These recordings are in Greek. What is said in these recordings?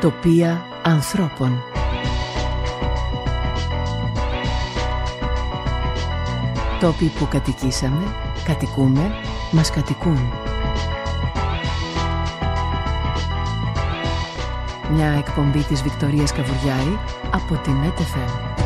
Τοπία ανθρώπων Τόποι που κατοικήσαμε, κατοικούμε, μας κατοικούν. Μια εκπομπή της Βικτωρίας Καβουριάη από την ΕΤΕΦΕΜ.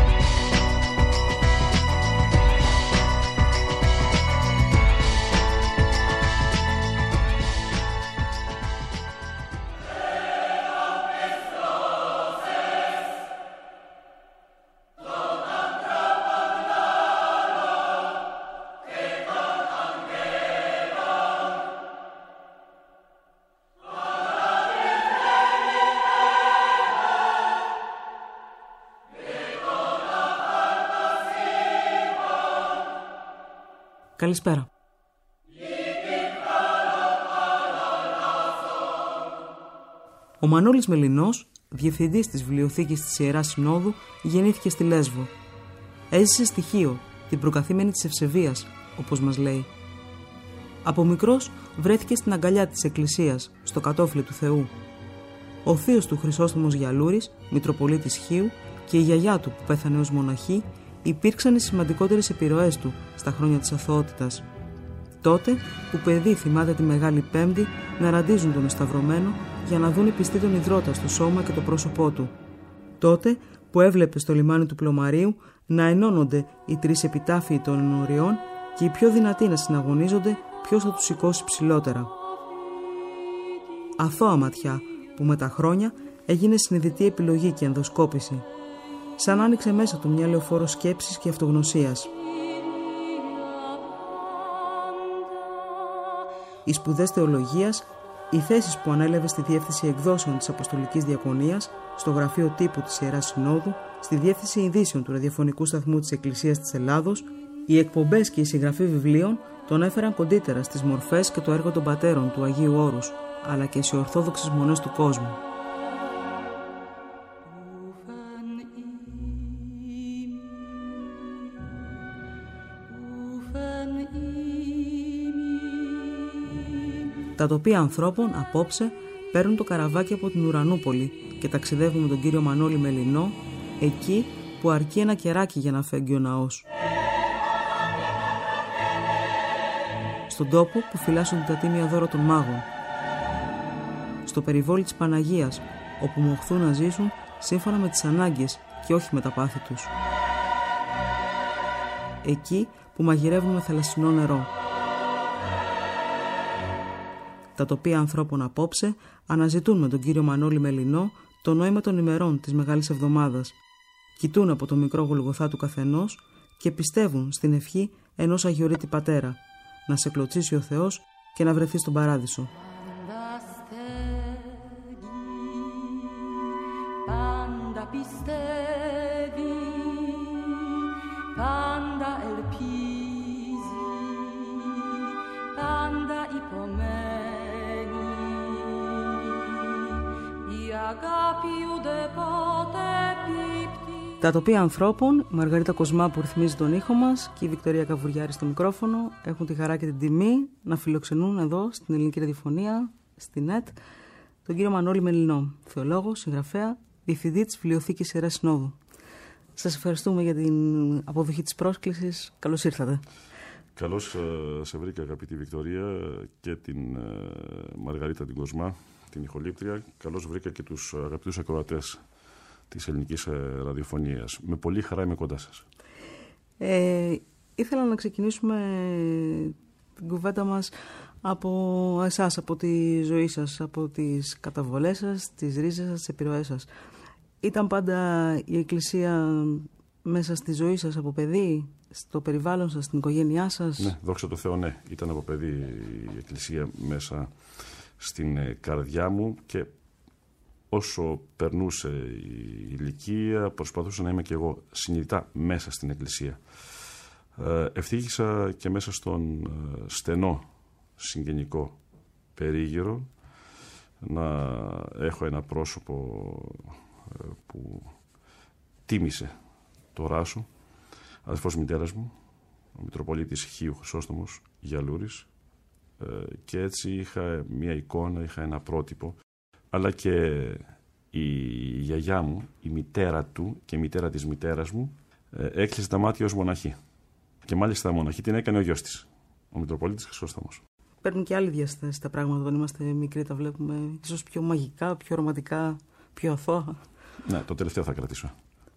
Μανώλης Μελινός, διευθυντής της βιβλιοθήκης της Ιεράς Συνόδου, γεννήθηκε στη Λέσβο. Έζησε στοιχείο, την προκαθήμενη της Ευσεβίας, όπως μας λέει. Από μικρός βρέθηκε στην αγκαλιά της Εκκλησίας, στο κατόφλι του Θεού. Ο θείος του Χρυσόστομος Γιαλούρης, Μητροπολίτης Χίου και η γιαγιά του που πέθανε ως μοναχή υπήρξαν οι σημαντικότερες επιρροές του στα χρόνια της αθωότητας. Τότε που παιδί θυμάται τη Μεγάλη Πέμπτη να ραντίζουν τον Σταυρωμένο για να δουν οι πιστοί τον υδρότα στο σώμα και το πρόσωπό του. Τότε που έβλεπε στο λιμάνι του Πλωμαρίου να ενώνονται οι τρεις επιτάφιοι των ενωριών και οι πιο δυνατοί να συναγωνίζονται ποιος θα τους σηκώσει ψηλότερα. Αθώα ματιά που με τα χρόνια έγινε συνειδητή επιλογή και ενδοσκόπηση σαν άνοιξε μέσα του μια λεωφόρο σκέψης και αυτογνωσίας. Οι σπουδές θεολογίας, οι θέσεις που ανέλαβε στη Διεύθυνση Εκδόσεων της Αποστολικής Διακονίας, στο Γραφείο Τύπου της Ιεράς Συνόδου, στη Διεύθυνση Ειδήσεων του Ραδιοφωνικού Σταθμού της Εκκλησίας της Ελλάδος, οι εκπομπές και η συγγραφή βιβλίων τον έφεραν κοντύτερα στις μορφές και το έργο των πατέρων του Αγίου Όρους, αλλά και σε ορθόδοξες μονές του κόσμου. Τα τοπία ανθρώπων απόψε παίρνουν το καραβάκι από την Ουρανούπολη και ταξιδεύουν με τον κύριο Μανώλη Μελινό εκεί που αρκεί ένα κεράκι για να φέγγει ο ναός. Στον τόπο που φυλάσσουν την τατίμια δώρο των μάγων. Στο περιβόλι της Παναγίας όπου μοχθούν να ζήσουν σύμφωνα με τις ανάγκες και όχι με τα πάθη τους. Εκεί που μαγειρεύουν με θαλασσινό νερό τα τοπία ανθρώπων απόψε αναζητούν με τον κύριο Μανώλη Μελινό το νόημα των ημερών της Μεγάλης Εβδομάδας. Κοιτούν από το μικρό γολγοθά του καθενός και πιστεύουν στην ευχή ενός αγιορείτη πατέρα να σε κλωτσίσει ο Θεός και να βρεθεί στον παράδεισο. Τα τοπία ανθρώπων, η Μαργαρίτα Κοσμά που ρυθμίζει τον ήχο μας και η Βικτωρία Καβουριάρη στο μικρόφωνο έχουν τη χαρά και την τιμή να φιλοξενούν εδώ στην ελληνική ραδιοφωνία, στην ΕΤ, τον κύριο Μανώλη Μελινό, θεολόγος, συγγραφέα, διευθυντή της Βιβλιοθήκης Ιεράς Συνόδου. Σας ευχαριστούμε για την αποδοχή της πρόσκλησης. Καλώς ήρθατε. Καλώς ε, σε βρήκα, αγαπητή Βικτωρία, και την ε, Μαργαρίτα την Κοσμά, την ηχολήπτρια. Καλώς βρήκα και τους αγαπητούς ακροατές της ελληνικής ε, ραδιοφωνίας. Με πολύ χαρά είμαι κοντά σας. Ε, ήθελα να ξεκινήσουμε την κουβέντα μας από εσάς, από τη ζωή σας, από τις καταβολές σας, τις ρίζες σας, τις επιρροές σας. Ήταν πάντα η Εκκλησία μέσα στη ζωή σας από παιδί, στο περιβάλλον σας, στην οικογένειά σας; Ναι, δόξα τω Θεώ, ναι. Ήταν από παιδί η Εκκλησία μέσα στην ε, καρδιά μου και όσο περνούσε η ηλικία προσπαθούσα να είμαι και εγώ συνειδητά μέσα στην εκκλησία. Ε, ευτύχησα και μέσα στον ε, στενό συγγενικό περίγυρο να έχω ένα πρόσωπο ε, που τίμησε το ράσο, αδερφός μητέρας μου, ο Μητροπολίτης Χίου Χρυσόστομος Γιαλούρης, και έτσι είχα μια εικόνα, είχα ένα πρότυπο αλλά και η γιαγιά μου, η μητέρα του και η μητέρα της μητέρας μου έκλεισε τα μάτια ως μοναχή. Και μάλιστα μοναχή την έκανε ο γιος της, ο Μητροπολίτης Χρυσόστομος. Παίρνουν και άλλη διαστάση τα πράγματα όταν είμαστε μικροί, τα βλέπουμε ίσως πιο μαγικά, πιο ρομαντικά, πιο αθώα. Ναι, το τελευταίο θα κρατήσω.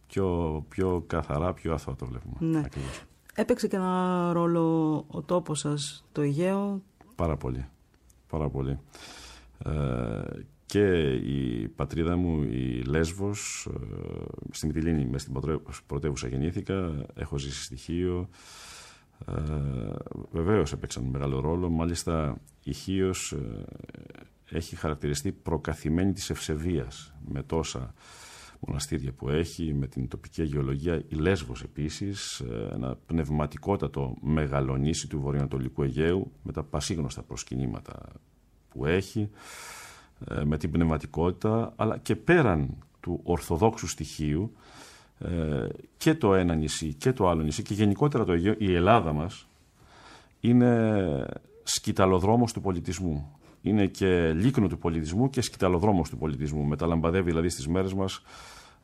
Πιο, πιο καθαρά, πιο αθώα το βλέπουμε. Ναι. Ακριβώς. Έπαιξε και ένα ρόλο ο τόπος σας, το Αιγαίο. Πάρα πολύ. Πάρα πολύ. Ε, και η πατρίδα μου, η Λέσβος, ε, στη Μυτιλίνη, μες στην πρωτεύουσα γεννήθηκα, έχω ζήσει στοιχείο. Ε, βεβαίως έπαιξαν μεγάλο ρόλο, μάλιστα η Χίος ε, έχει χαρακτηριστεί προκαθημένη της ευσεβίας με τόσα μοναστήρια που έχει, με την τοπική γεωλογία. Η Λέσβος επίσης, ε, ένα πνευματικότατο μεγαλονίσι του βορειοανατολικού Αιγαίου, με τα πασίγνωστα προσκυνήματα που έχει, ε, με την πνευματικότητα, αλλά και πέραν του ορθοδόξου στοιχείου, ε, και το ένα νησί και το άλλο νησί και γενικότερα το Αιγαίο, η Ελλάδα μας είναι σκηταλοδρόμος του πολιτισμού είναι και λίκνο του πολιτισμού και σκηταλοδρόμος του πολιτισμού. Μεταλαμπαδεύει δηλαδή στις μέρες μας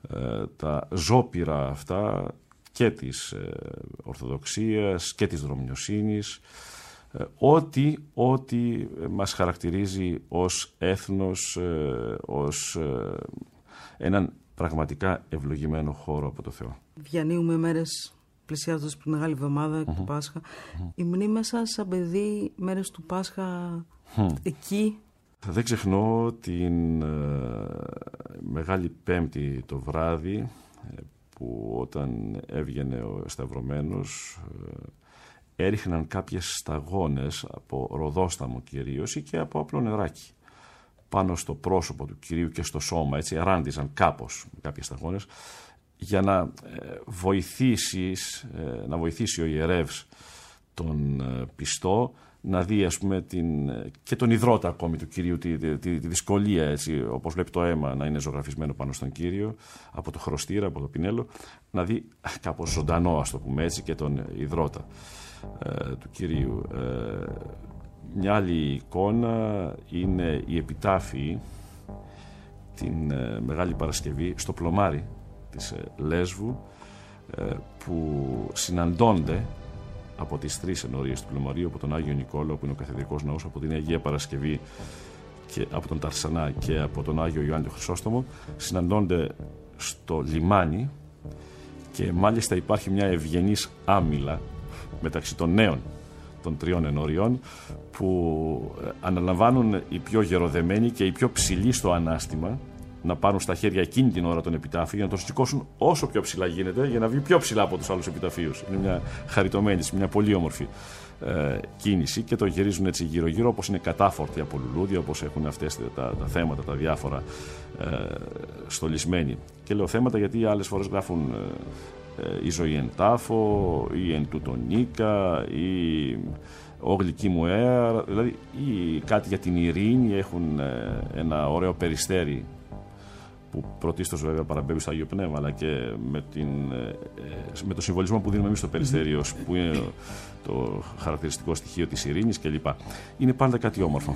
ε, τα ζώπηρα αυτά και της ε, Ορθοδοξίας και της δρομιοσύνης ε, ό,τι, ό,τι μας χαρακτηρίζει ως έθνος, ε, ως ε, έναν πραγματικά ευλογημένο χώρο από το Θεό. Διανύουμε μέρες πλησιάζοντας τη Μεγάλη Εβδομάδα του Πάσχα. Η μνήμα σας σαν παιδί μέρες του Πάσχα εκεί. Δεν ξεχνώ την Μεγάλη Πέμπτη το βράδυ που όταν έβγαινε ο Σταυρωμένος έριχναν κάποιες σταγόνες από ροδόσταμο κυρίως ή και από απλό νεράκι πάνω στο πρόσωπο του κυρίου και στο σώμα, έτσι ράντιζαν κάπως με κάποιες σταγόνες για να ε, βοηθήσεις, ε, να βοηθήσει ο ιερεύς τον ε, πιστό να δει ας πούμε την, και τον υδρότα ακόμη του Κυρίου τη, τη, τη, δυσκολία έτσι, όπως βλέπει το αίμα να είναι ζωγραφισμένο πάνω στον Κύριο από το χρωστήρα, από το πινέλο να δει κάπως ζωντανό ας το πούμε έτσι και τον υδρότα του Κυρίου. Μια άλλη εικόνα είναι η επιτάφη την Μεγάλη Παρασκευή στο πλωμάρι της Λέσβου που συναντώνται από τις τρεις ενορίες του Πλωμαρίου, από τον Άγιο Νικόλαο που είναι ο καθεδρικός ναός, από την Αγία Παρασκευή και από τον Ταρσανά και από τον Άγιο Ιωάννη τον Χρυσόστομο, συναντώνται στο λιμάνι και μάλιστα υπάρχει μια ευγενής άμυλα μεταξύ των νέων των τριών ενόριων που αναλαμβάνουν οι πιο γεροδεμένοι και οι πιο ψηλοί στο ανάστημα να πάρουν στα χέρια εκείνη την ώρα τον επιτάφιο για να τον σηκώσουν όσο πιο ψηλά γίνεται για να βγει πιο ψηλά από τους άλλους επιταφείους. Είναι μια χαριτωμένη, μια πολύ όμορφη ε, κίνηση και το γυρίζουν έτσι γύρω-γύρω όπως είναι κατάφορτοι από λουλούδια, όπως έχουν αυτές τα, τα, θέματα, τα διάφορα ε, στολισμένοι. Και λέω θέματα γιατί άλλες φορές γράφουν ε, ε, η ζωή εν τάφο, ή εν τουτονίκα, ή ο γλυκή μου αέρα, δηλαδή ή κάτι για την ειρήνη, έχουν ε, ένα ωραίο περιστέρι που πρωτίστως βέβαια παραμπέμπει στο Άγιο Πνεύμα, αλλά και με, την, ε, ε, με το συμβολισμό που δίνουμε εμείς στο περιστεριο που είναι το χαρακτηριστικό στοιχείο της ειρήνης κλπ. Είναι πάντα κάτι όμορφο.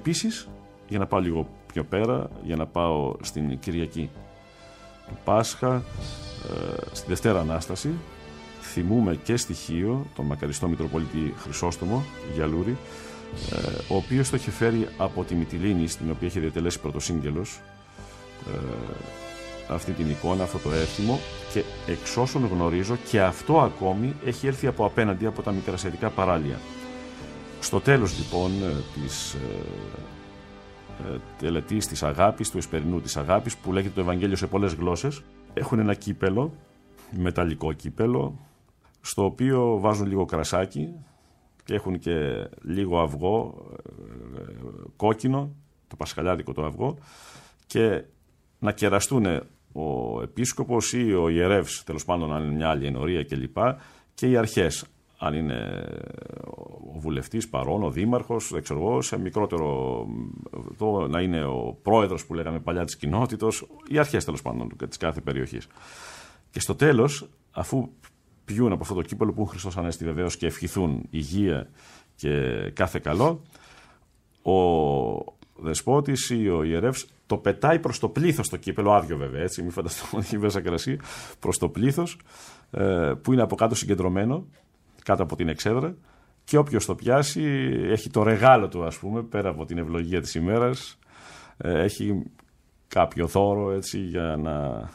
Επίσης, για να πάω λίγο πιο πέρα, για να πάω στην Κυριακή του Πάσχα, ε, στη Δευτέρα Ανάσταση, θυμούμε και στοιχείο τον μακαριστό Μητροπολίτη Χρυσόστομο Γιαλούρη, ε, ο οποίος το είχε φέρει από τη Μυτιλίνη, στην οποία είχε διατελέσει πρωτοσύγγελος, ε, αυτή την εικόνα, αυτό το έθιμο και εξ όσων γνωρίζω και αυτό ακόμη έχει έρθει από απέναντι από τα μικρασιατικά παράλια. Στο τέλος λοιπόν της ε, τελετής της αγάπης, του εσπερινού της αγάπης που λέγεται το Ευαγγέλιο σε πολλές γλώσσες έχουν ένα κύπελο, μεταλλικό κύπελο στο οποίο βάζουν λίγο κρασάκι και έχουν και λίγο αυγό ε, κόκκινο, το πασχαλιάδικο το αυγό και να κεραστούν ο επίσκοπος ή ο ιερεύς, τέλος πάντων αν είναι μια άλλη ενορία κλπ. Και οι αρχές, αν είναι ο βουλευτής παρόν, ο δήμαρχος, δεν ξέρω εγώ, σε μικρότερο, το, να είναι ο πρόεδρος που λέγαμε παλιά της κοινότητος, οι αρχές τέλος πάντων της κάθε περιοχής. Και στο τέλος, αφού πιούν από αυτό το κύπελο που έχουν Χριστός Ανέστη βεβαίως και ευχηθούν υγεία και κάθε καλό, ο δεσπότης ή ο ιερεύς το πετάει προς το πλήθος το κύπελο, άδειο βέβαια έτσι, μην φανταστούμε ότι έχει μέσα κρασί, προς το πλήθος ε, που είναι από κάτω συγκεντρωμένο, κάτω από την εξέδρα και όποιος το πιάσει έχει το ρεγάλο του ας πούμε, πέρα από την ευλογία της ημέρας, ε, έχει κάποιο δώρο έτσι για να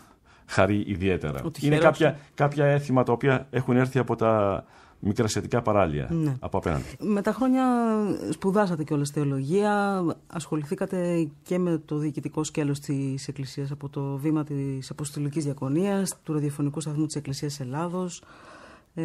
χαρεί ιδιαίτερα. Είναι κάποια, κάποια έθιμα τα οποία έχουν έρθει από τα μικρασιατικά παράλια ναι. από απέναντι. Με τα χρόνια σπουδάσατε και όλες θεολογία, ασχοληθήκατε και με το διοικητικό σκέλος της Εκκλησίας από το βήμα της Αποστολικής Διακονίας, του ραδιοφωνικού σταθμού της Εκκλησίας Ελλάδος. Ε,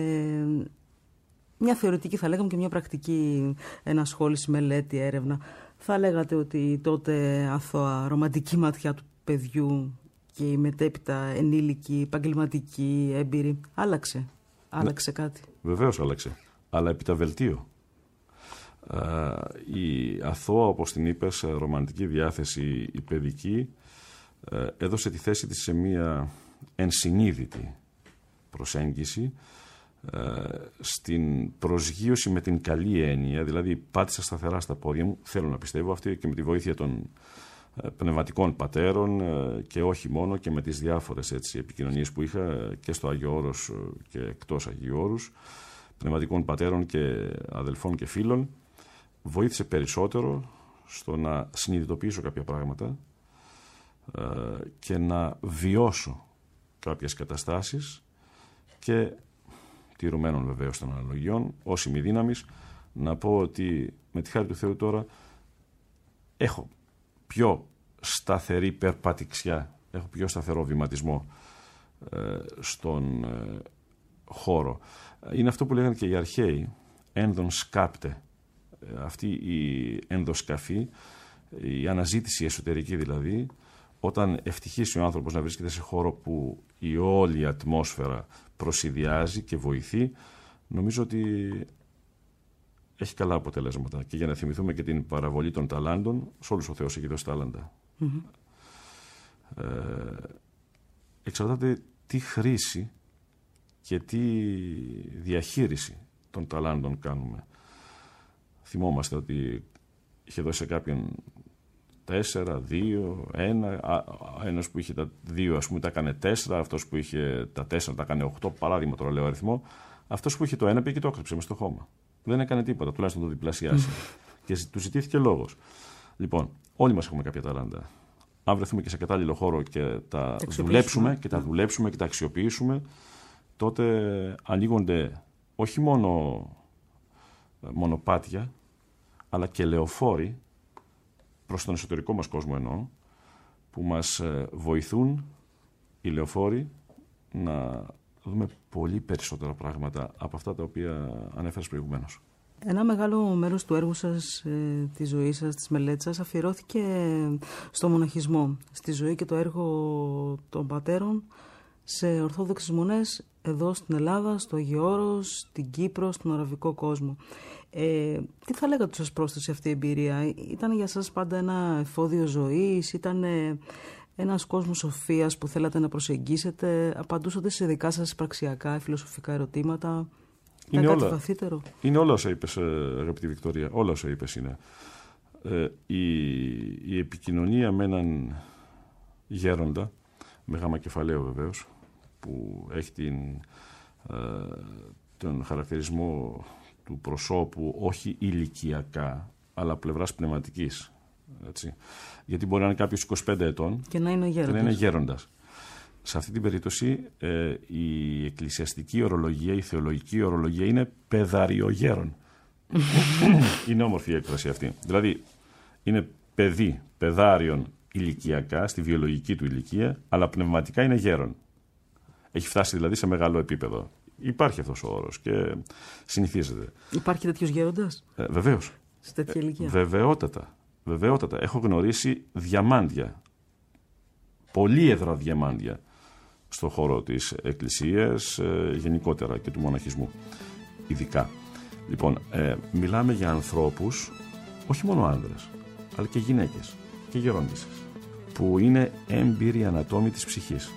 μια θεωρητική θα λέγαμε και μια πρακτική ενασχόληση, μελέτη, έρευνα. Θα λέγατε ότι τότε αθώα ρομαντική ματιά του παιδιού και η μετέπειτα ενήλικη, επαγγελματική, έμπειρη άλλαξε. Άλλαξε κάτι; Βεβαίως άλλαξε. Αλλά επί τα βελτίο. Η αθώα, όπως την είπες, ρομαντική διάθεση, η παιδική, ε, έδωσε τη θέση της σε μία ενσυνείδητη προσέγγιση ε, στην προσγείωση με την καλή έννοια, δηλαδή πάτησα σταθερά στα πόδια μου, θέλω να πιστεύω αυτή και με τη βοήθεια των ε, πνευματικών πατέρων ε, και όχι μόνο και με τις διάφορες έτσι, επικοινωνίες που είχα και στο Άγιο Όρος ε, και εκτός Αγίου Όρους πνευματικών πατέρων και αδελφών και φίλων. Βοήθησε περισσότερο στο να συνειδητοποιήσω κάποια πράγματα και να βιώσω κάποιες καταστάσεις και τηρουμένων βεβαίως των αναλογιών όσοι μη δύναμης να πω ότι με τη χάρη του Θεού τώρα έχω πιο σταθερή περπατηξιά, έχω πιο σταθερό βηματισμό ε, στον ε, χώρο. Είναι αυτό που λέγανε και οι αρχαίοι, ένδον σκάπτε. Ε, αυτή η ενδοσκαφή, η αναζήτηση εσωτερική δηλαδή, όταν ευτυχήσει ο άνθρωπος να βρίσκεται σε χώρο που η όλη ατμόσφαιρα προσυδειάζει και βοηθεί, νομίζω ότι έχει καλά αποτελέσματα. Και για να θυμηθούμε και την παραβολή των ταλάντων, σε όλους ο Θεός έχει δώσει τάλαντα. Ε, εξαρτάται τι χρήση και τι διαχείριση των ταλάντων κάνουμε. Θυμόμαστε ότι είχε δώσει σε κάποιον τέσσερα, δύο, ένα. Ένας που είχε τα δύο, ας πούμε, τα έκανε τέσσερα. Αυτός που είχε τα τέσσερα, τα έκανε οχτώ. Παράδειγμα, τώρα λέω αριθμό. Αυτός που είχε το ένα πήγε και το έκρυψε μες στο χώμα. Δεν έκανε τίποτα, τουλάχιστον το διπλασιάσει. και του ζητήθηκε λόγος. Λοιπόν, όλοι μας έχουμε κάποια ταλάντα. Αν βρεθούμε και σε κατάλληλο χώρο και τα δουλέψουμε και τα ναι. δουλέψουμε και τα αξιοποιήσουμε, τότε ανοίγονται όχι μόνο ε, μονοπάτια, αλλά και λεωφόροι προς τον εσωτερικό μας κόσμο εννοώ, που μας ε, βοηθούν οι λεωφόροι να δούμε πολύ περισσότερα πράγματα από αυτά τα οποία ανέφερες προηγουμένως. Ένα μεγάλο μέρος του έργου σας, ε, της ζωής σας, της μελέτης σας αφιερώθηκε στο μοναχισμό, στη ζωή και το έργο των πατέρων σε ορθόδοξες μονές εδώ στην Ελλάδα, στο Αγιώρο, στην Κύπρο, στον Αραβικό κόσμο. Ε, τι θα λέγατε σας πρόσθεσε αυτή η εμπειρία, ήταν για σας πάντα ένα εφόδιο ζωής, ήταν ένας κόσμος σοφίας που θέλατε να προσεγγίσετε, απαντούσατε σε δικά σας πραξιακά, φιλοσοφικά ερωτήματα; Είναι όλα, βαθύτερο; είναι όλα όσα είπες, ε, αγαπητή Βικτωρία, όλα όσα είπες είναι. ε, η, η επικοινωνία με έναν γέροντα, με γάμα κεφαλαίο βεβαίως, που έχει την, ε, τον χαρακτηρισμό του προσώπου όχι ηλικιακά, αλλά πλευράς πνευματικής. Έτσι. Γιατί μπορεί να είναι κάποιος 25 ετών και να είναι γέροντας. Και να είναι γέροντας. Σε αυτή την περίπτωση ε, η εκκλησιαστική ορολογία, η θεολογική ορολογία είναι παιδαριογέρον. είναι όμορφη η έκφραση αυτή. Δηλαδή είναι παιδί, παιδάριον ηλικιακά, στη βιολογική του ηλικία, αλλά πνευματικά είναι γέρον. Έχει φτάσει δηλαδή σε μεγάλο επίπεδο. Υπάρχει αυτός ο όρος και συνηθίζεται. Υπάρχει τέτοιος γέροντας; Ε, Βεβαίως. Σε τέτοια ηλικία; Ε, βεβαιότατα. Βεβαιότατα. Έχω γνωρίσει διαμάντια. Πολύεδρα διαμάντια στο χώρο της εκκλησίας ε, γενικότερα και του μοναχισμού ειδικά. Λοιπόν, ε, μιλάμε για ανθρώπους, όχι μόνο άνδρες, αλλά και γυναίκες και γερόντισσες, που είναι έμπειροι ανατόμοι της ψυχής.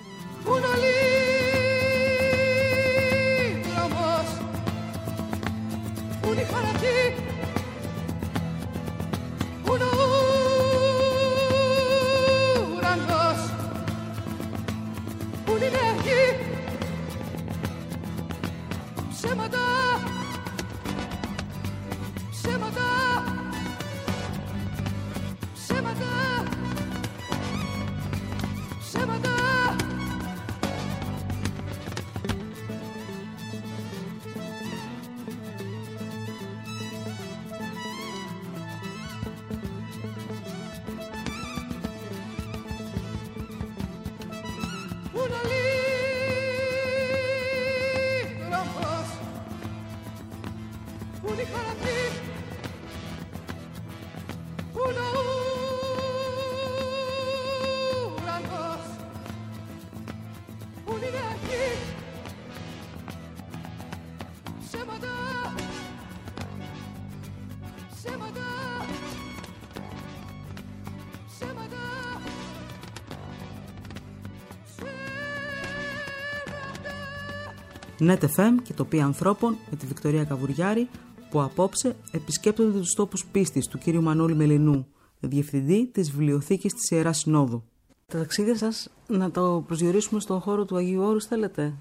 NetFM και τοπία ανθρώπων με τη Βικτωρία Καβουριάρη που απόψε επισκέπτονται τους τόπους πίστης του κύριου Μανώλη Μελινού, διευθυντή της βιβλιοθήκης της Ιεράς Συνόδου. Τα ταξίδια σας να το προσδιορίσουμε στον χώρο του Αγίου Όρους θέλετε;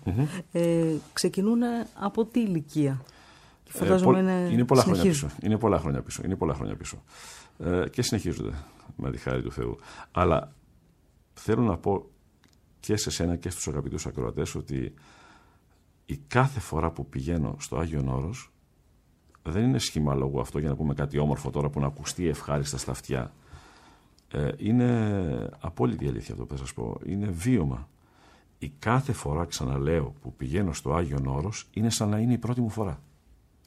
Ε, ξεκινούν από τι ηλικία; Και Ε, φαντάζομαι πο- είναι, είναι πολλά χρόνια συνεχίζουν. πίσω. Είναι πολλά χρόνια πίσω. Είναι πολλά χρόνια πίσω. Ε, και συνεχίζονται με τη χάρη του Θεού. Αλλά θέλω να πω και σε σένα και στους αγαπητούς ακροατές ότι η κάθε φορά που πηγαίνω στο Άγιον Όρος δεν είναι σχήμα λόγου αυτό για να πούμε κάτι όμορφο τώρα που να ακουστεί ευχάριστα στα αυτιά. Ε, είναι απόλυτη αλήθεια αυτό που θα σας πω. Είναι βίωμα. Η κάθε φορά, ξαναλέω, που πηγαίνω στο Άγιον Όρος είναι σαν να είναι η πρώτη μου φορά.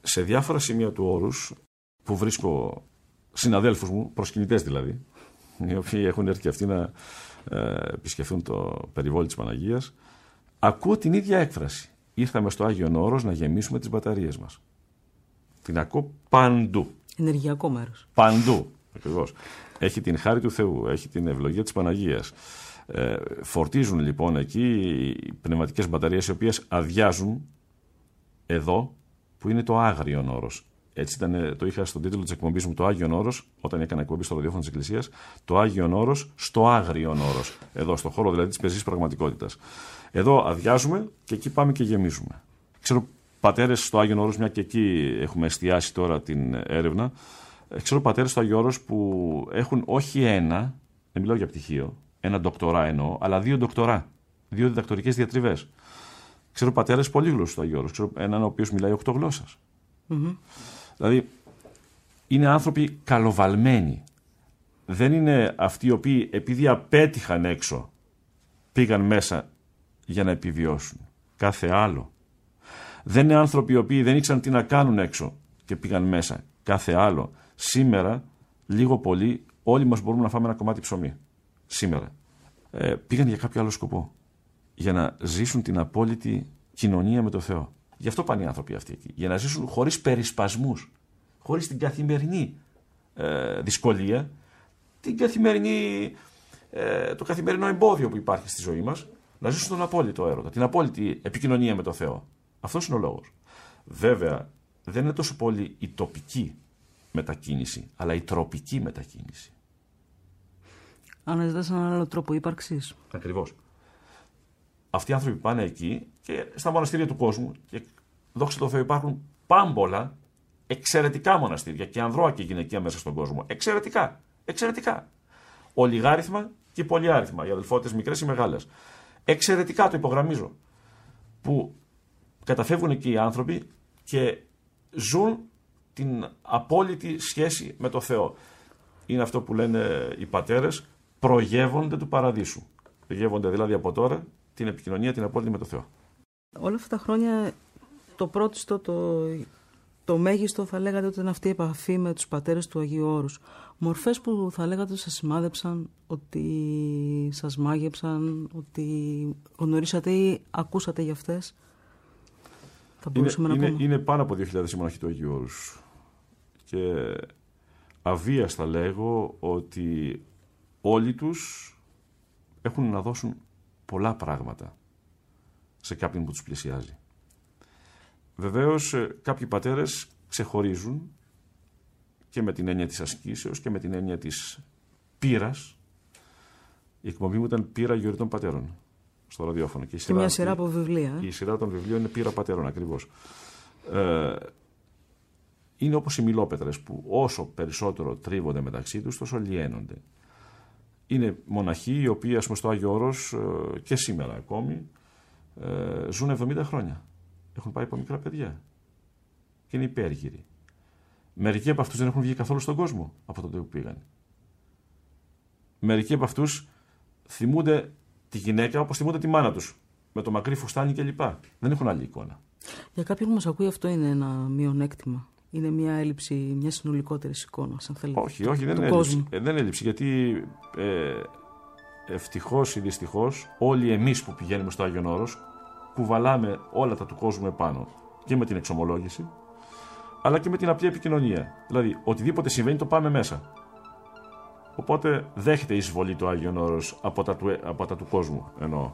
Σε διάφορα σημεία του όρους που βρίσκω συναδέλφους μου, προσκυνητές δηλαδή, οι οποίοι έχουν έρθει και αυτοί να ε, επισκεφθούν το περιβόλι της Παναγίας, ακούω την ίδια έκφραση. Ήρθαμε στο Άγιον Όρος να γεμίσουμε τις μπαταρίες μας. Την ακούω παντού. Ενεργειακό μέρος. Παντού. Ακριβώς. Έχει την χάρη του Θεού, έχει την ευλογία της Παναγίας. Ε, φορτίζουν λοιπόν εκεί οι πνευματικές μπαταρίες οι οποίες αδειάζουν εδώ που είναι το άγριον όρος. Έτσι ήταν, ε, το είχα στον τίτλο της εκπομπής μου το Άγιον Όρος, όταν έκανα εκπομπή στο ραδιόφωνο της Εκκλησίας, το Άγιον Όρος στο άγριον όρος. Εδώ, στο χώρο δηλαδή της πεζής πραγματικότητας. Εδώ αδειάζουμε και εκεί πάμε και γεμίζουμε. Ξέρω πατέρες στο Άγιον Όρος, μια και εκεί έχουμε εστιάσει τώρα την έρευνα, ε, ξέρω πατέρες στο Άγιο Όρος που έχουν όχι ένα, δεν μιλάω για πτυχίο, ένα ντοκτορά εννοώ, αλλά δύο ντοκτορά, δύο διδακτορικές διατριβές. Ξέρω πατέρες πολύγλωσσου στο Αγίου Όρος. Ξέρω έναν ο οποίος μιλάει οκτώ γλώσσας. Δηλαδή, είναι άνθρωποι καλοβαλμένοι. Δεν είναι αυτοί οι οποίοι επειδή απέτυχαν έξω πήγαν μέσα για να επιβιώσουν. Κάθε άλλο. Δεν είναι άνθρωποι οι οποίοι δεν ήξεραν τι να κάνουν έξω και πήγαν μέσα. Κάθε άλλο. Σήμερα, λίγο πολύ, όλοι μας μπορούμε να φάμε ένα κομμάτι ψωμί. Σήμερα. Ε, πήγαν για κάποιο άλλο σκοπό. Για να ζήσουν την απόλυτη κοινωνία με το Θεό. Γι' αυτό πάνε οι άνθρωποι αυτοί εκεί. Για να ζήσουν χωρίς περισπασμούς. Χωρίς την καθημερινή ε, δυσκολία. Την καθημερινή, ε, το καθημερινό εμπόδιο που υπάρχει στη ζωή μας. Να ζήσουν τον απόλυτο έρωτα. Την απόλυτη επικοινωνία με το Θεό. Αυτός είναι ο λόγος. Βέβαια, δεν είναι τόσο πολύ η τοπική μετακίνηση, αλλά η τροπική μετακίνηση. Αναζητάς έναν άλλο τρόπο ύπαρξης; Ακριβώς. Αυτοί οι άνθρωποι πάνε εκεί και στα μοναστήρια του κόσμου και δόξα τω Θεώ υπάρχουν πάμπολα εξαιρετικά μοναστήρια και ανδρώα και γυναικεία μέσα στον κόσμο. Εξαιρετικά. Εξαιρετικά. Ολιγάριθμα και πολυάριθμα. Οι αδελφότητες μικρές ή μεγάλες. Εξαιρετικά το υπογραμμίζω. Που καταφεύγουν εκεί οι άνθρωποι και ζουν την απόλυτη σχέση με το Θεό. Είναι αυτό που λένε οι πατέρες, προγεύονται του παραδείσου. Προγεύονται δηλαδή από τώρα την επικοινωνία την απόλυτη με το Θεό. Όλα αυτά τα χρόνια το πρώτο, το, το μέγιστο θα λέγατε ότι είναι αυτή η επαφή με τους πατέρες του Αγίου Όρους. Μορφές που θα λέγατε ότι σας σημάδεψαν, ότι σας μάγεψαν, ότι γνωρίσατε ή ακούσατε για αυτές; Θα μπορούσαμε είναι, να είναι, είναι πάνω από 2.000 οι μοναχοί του Αγίου Όρους. Και αβίαστα λέγω ότι όλοι τους έχουν να δώσουν πολλά πράγματα σε κάποιον που τους πλησιάζει. Βεβαίως ε, κάποιοι πατέρες ξεχωρίζουν και με την έννοια της ασκήσεως και με την έννοια της πύρας. Η εκπομπή μου ήταν πύρα γιορτών πατέρων στο ραδιόφωνο. Και, η σειρά, και μια σειρά από βιβλία. Ε; Η σειρά των βιβλίων είναι πύρα πατέρων ακριβώς. Ε, είναι όπως οι μιλόπετρες που όσο περισσότερο τρίβονται μεταξύ τους τόσο λιένονται. Είναι μοναχοί οι οποίοι ας πούμε στο Άγιο Όρος ε, και σήμερα ακόμη ε, ζουν 70 χρόνια. Έχουν πάει από μικρά παιδιά. Και είναι υπέργυροι. Μερικοί από αυτούς δεν έχουν βγει καθόλου στον κόσμο από τότε που πήγαν. Μερικοί από αυτούς θυμούνται τη γυναίκα όπως θυμούνται τη μάνα τους. Με το μακρύ φουστάνι κλπ. Δεν έχουν άλλη εικόνα. Για κάποιον που μας ακούει, αυτό είναι ένα μειονέκτημα. Είναι μια έλλειψη μια συνολικότερη εικόνα, αν θέλετε. Όχι, όχι, δεν είναι, έλλειψη, ε, δεν είναι έλλειψη. Γιατί ε, ευτυχώς ή δυστυχώς όλοι εμείς που πηγαίνουμε στο Άγιον Όρος κουβαλάμε όλα τα του κόσμου επάνω. Και με την εξομολόγηση, αλλά και με την απλή επικοινωνία. Δηλαδή, οτιδήποτε συμβαίνει το πάμε μέσα. Οπότε δέχεται εισβολή το Άγιον Όρος από τα του, από τα του κόσμου, εννοώ.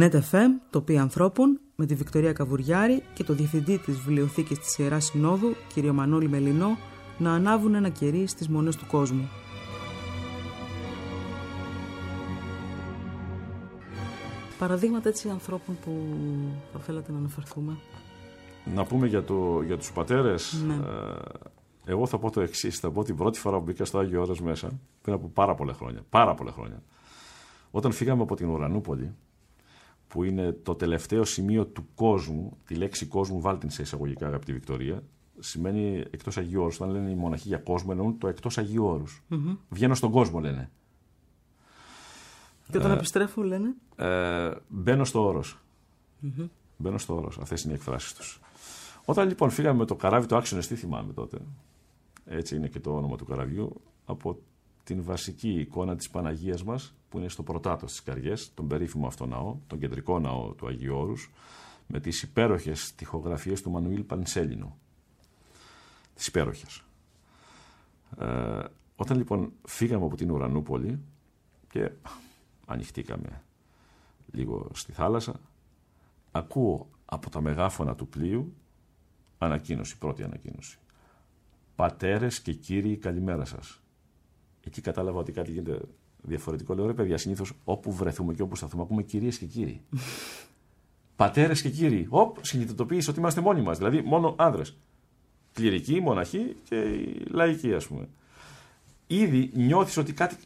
NetFM, τοπία ανθρώπων, με τη Βικτωρία Καβουριάρη και το διευθυντή της βιβλιοθήκης της Ιεράς Συνόδου, κ. Μανώλη Μελινό, να ανάβουν ένα κερί στις μονές του κόσμου. Παραδείγματα έτσι ανθρώπων που θα θέλατε να αναφερθούμε; Να πούμε για, το, για τους πατέρες. Ναι. Ε, εγώ θα πω το εξής. Θα πω την πρώτη φορά που μπήκα στο Άγιο Όρος μέσα, πριν από πάρα πολλά χρόνια. Πάρα πολλά χρόνια. Όταν φύγαμε από την Ουρανούπολη, που είναι το τελευταίο σημείο του κόσμου, τη λέξη κόσμου βάλτε την σε εισαγωγικά αγαπητή Βικτωρία, σημαίνει εκτός Αγίου Όρους. Όταν λένε οι μοναχοί για κόσμο, εννοούν το εκτός Αγίου Όρους. Mm-hmm. Βγαίνω στον κόσμο, λένε. Και όταν επιστρέφω, λένε. Ε, μπαίνω στο όρος. Mm-hmm. Μπαίνω στο όρος. Αυτές είναι οι εκφράσεις τους. Όταν λοιπόν φύγαμε με το καράβι, το άξιο τι θυμάμαι τότε. Έτσι είναι και το όνομα του καραβιού. Από την βασική εικόνα της Παναγίας μας που είναι στο πρωτάτο στις Καριές, τον περίφημο αυτό ναό, τον κεντρικό ναό του Αγίου Όρους, με τις υπέροχες τοιχογραφίες του Μανουήλ Πανσέλινου. Τις υπέροχες. Ε, όταν λοιπόν φύγαμε από την Ουρανούπολη και ανοιχτήκαμε λίγο στη θάλασσα, ακούω από τα μεγάφωνα του πλοίου ανακοίνωση, πρώτη ανακοίνωση. Πατέρες και κύριοι, καλημέρα σας. Εκεί κατάλαβα ότι κάτι γίνεται διαφορετικό. Λέω ρε παιδιά, συνήθως όπου βρεθούμε και όπου σταθούμε, ακούμε κυρίες και κύριοι. Πατέρες και κύριοι. Οπ, συνειδητοποίησε ότι είμαστε μόνοι μας. Δηλαδή μόνο άνδρες. Κληρικοί, μοναχοί και λαϊκοί, ας πούμε. Ήδη νιώθεις ότι κάτι,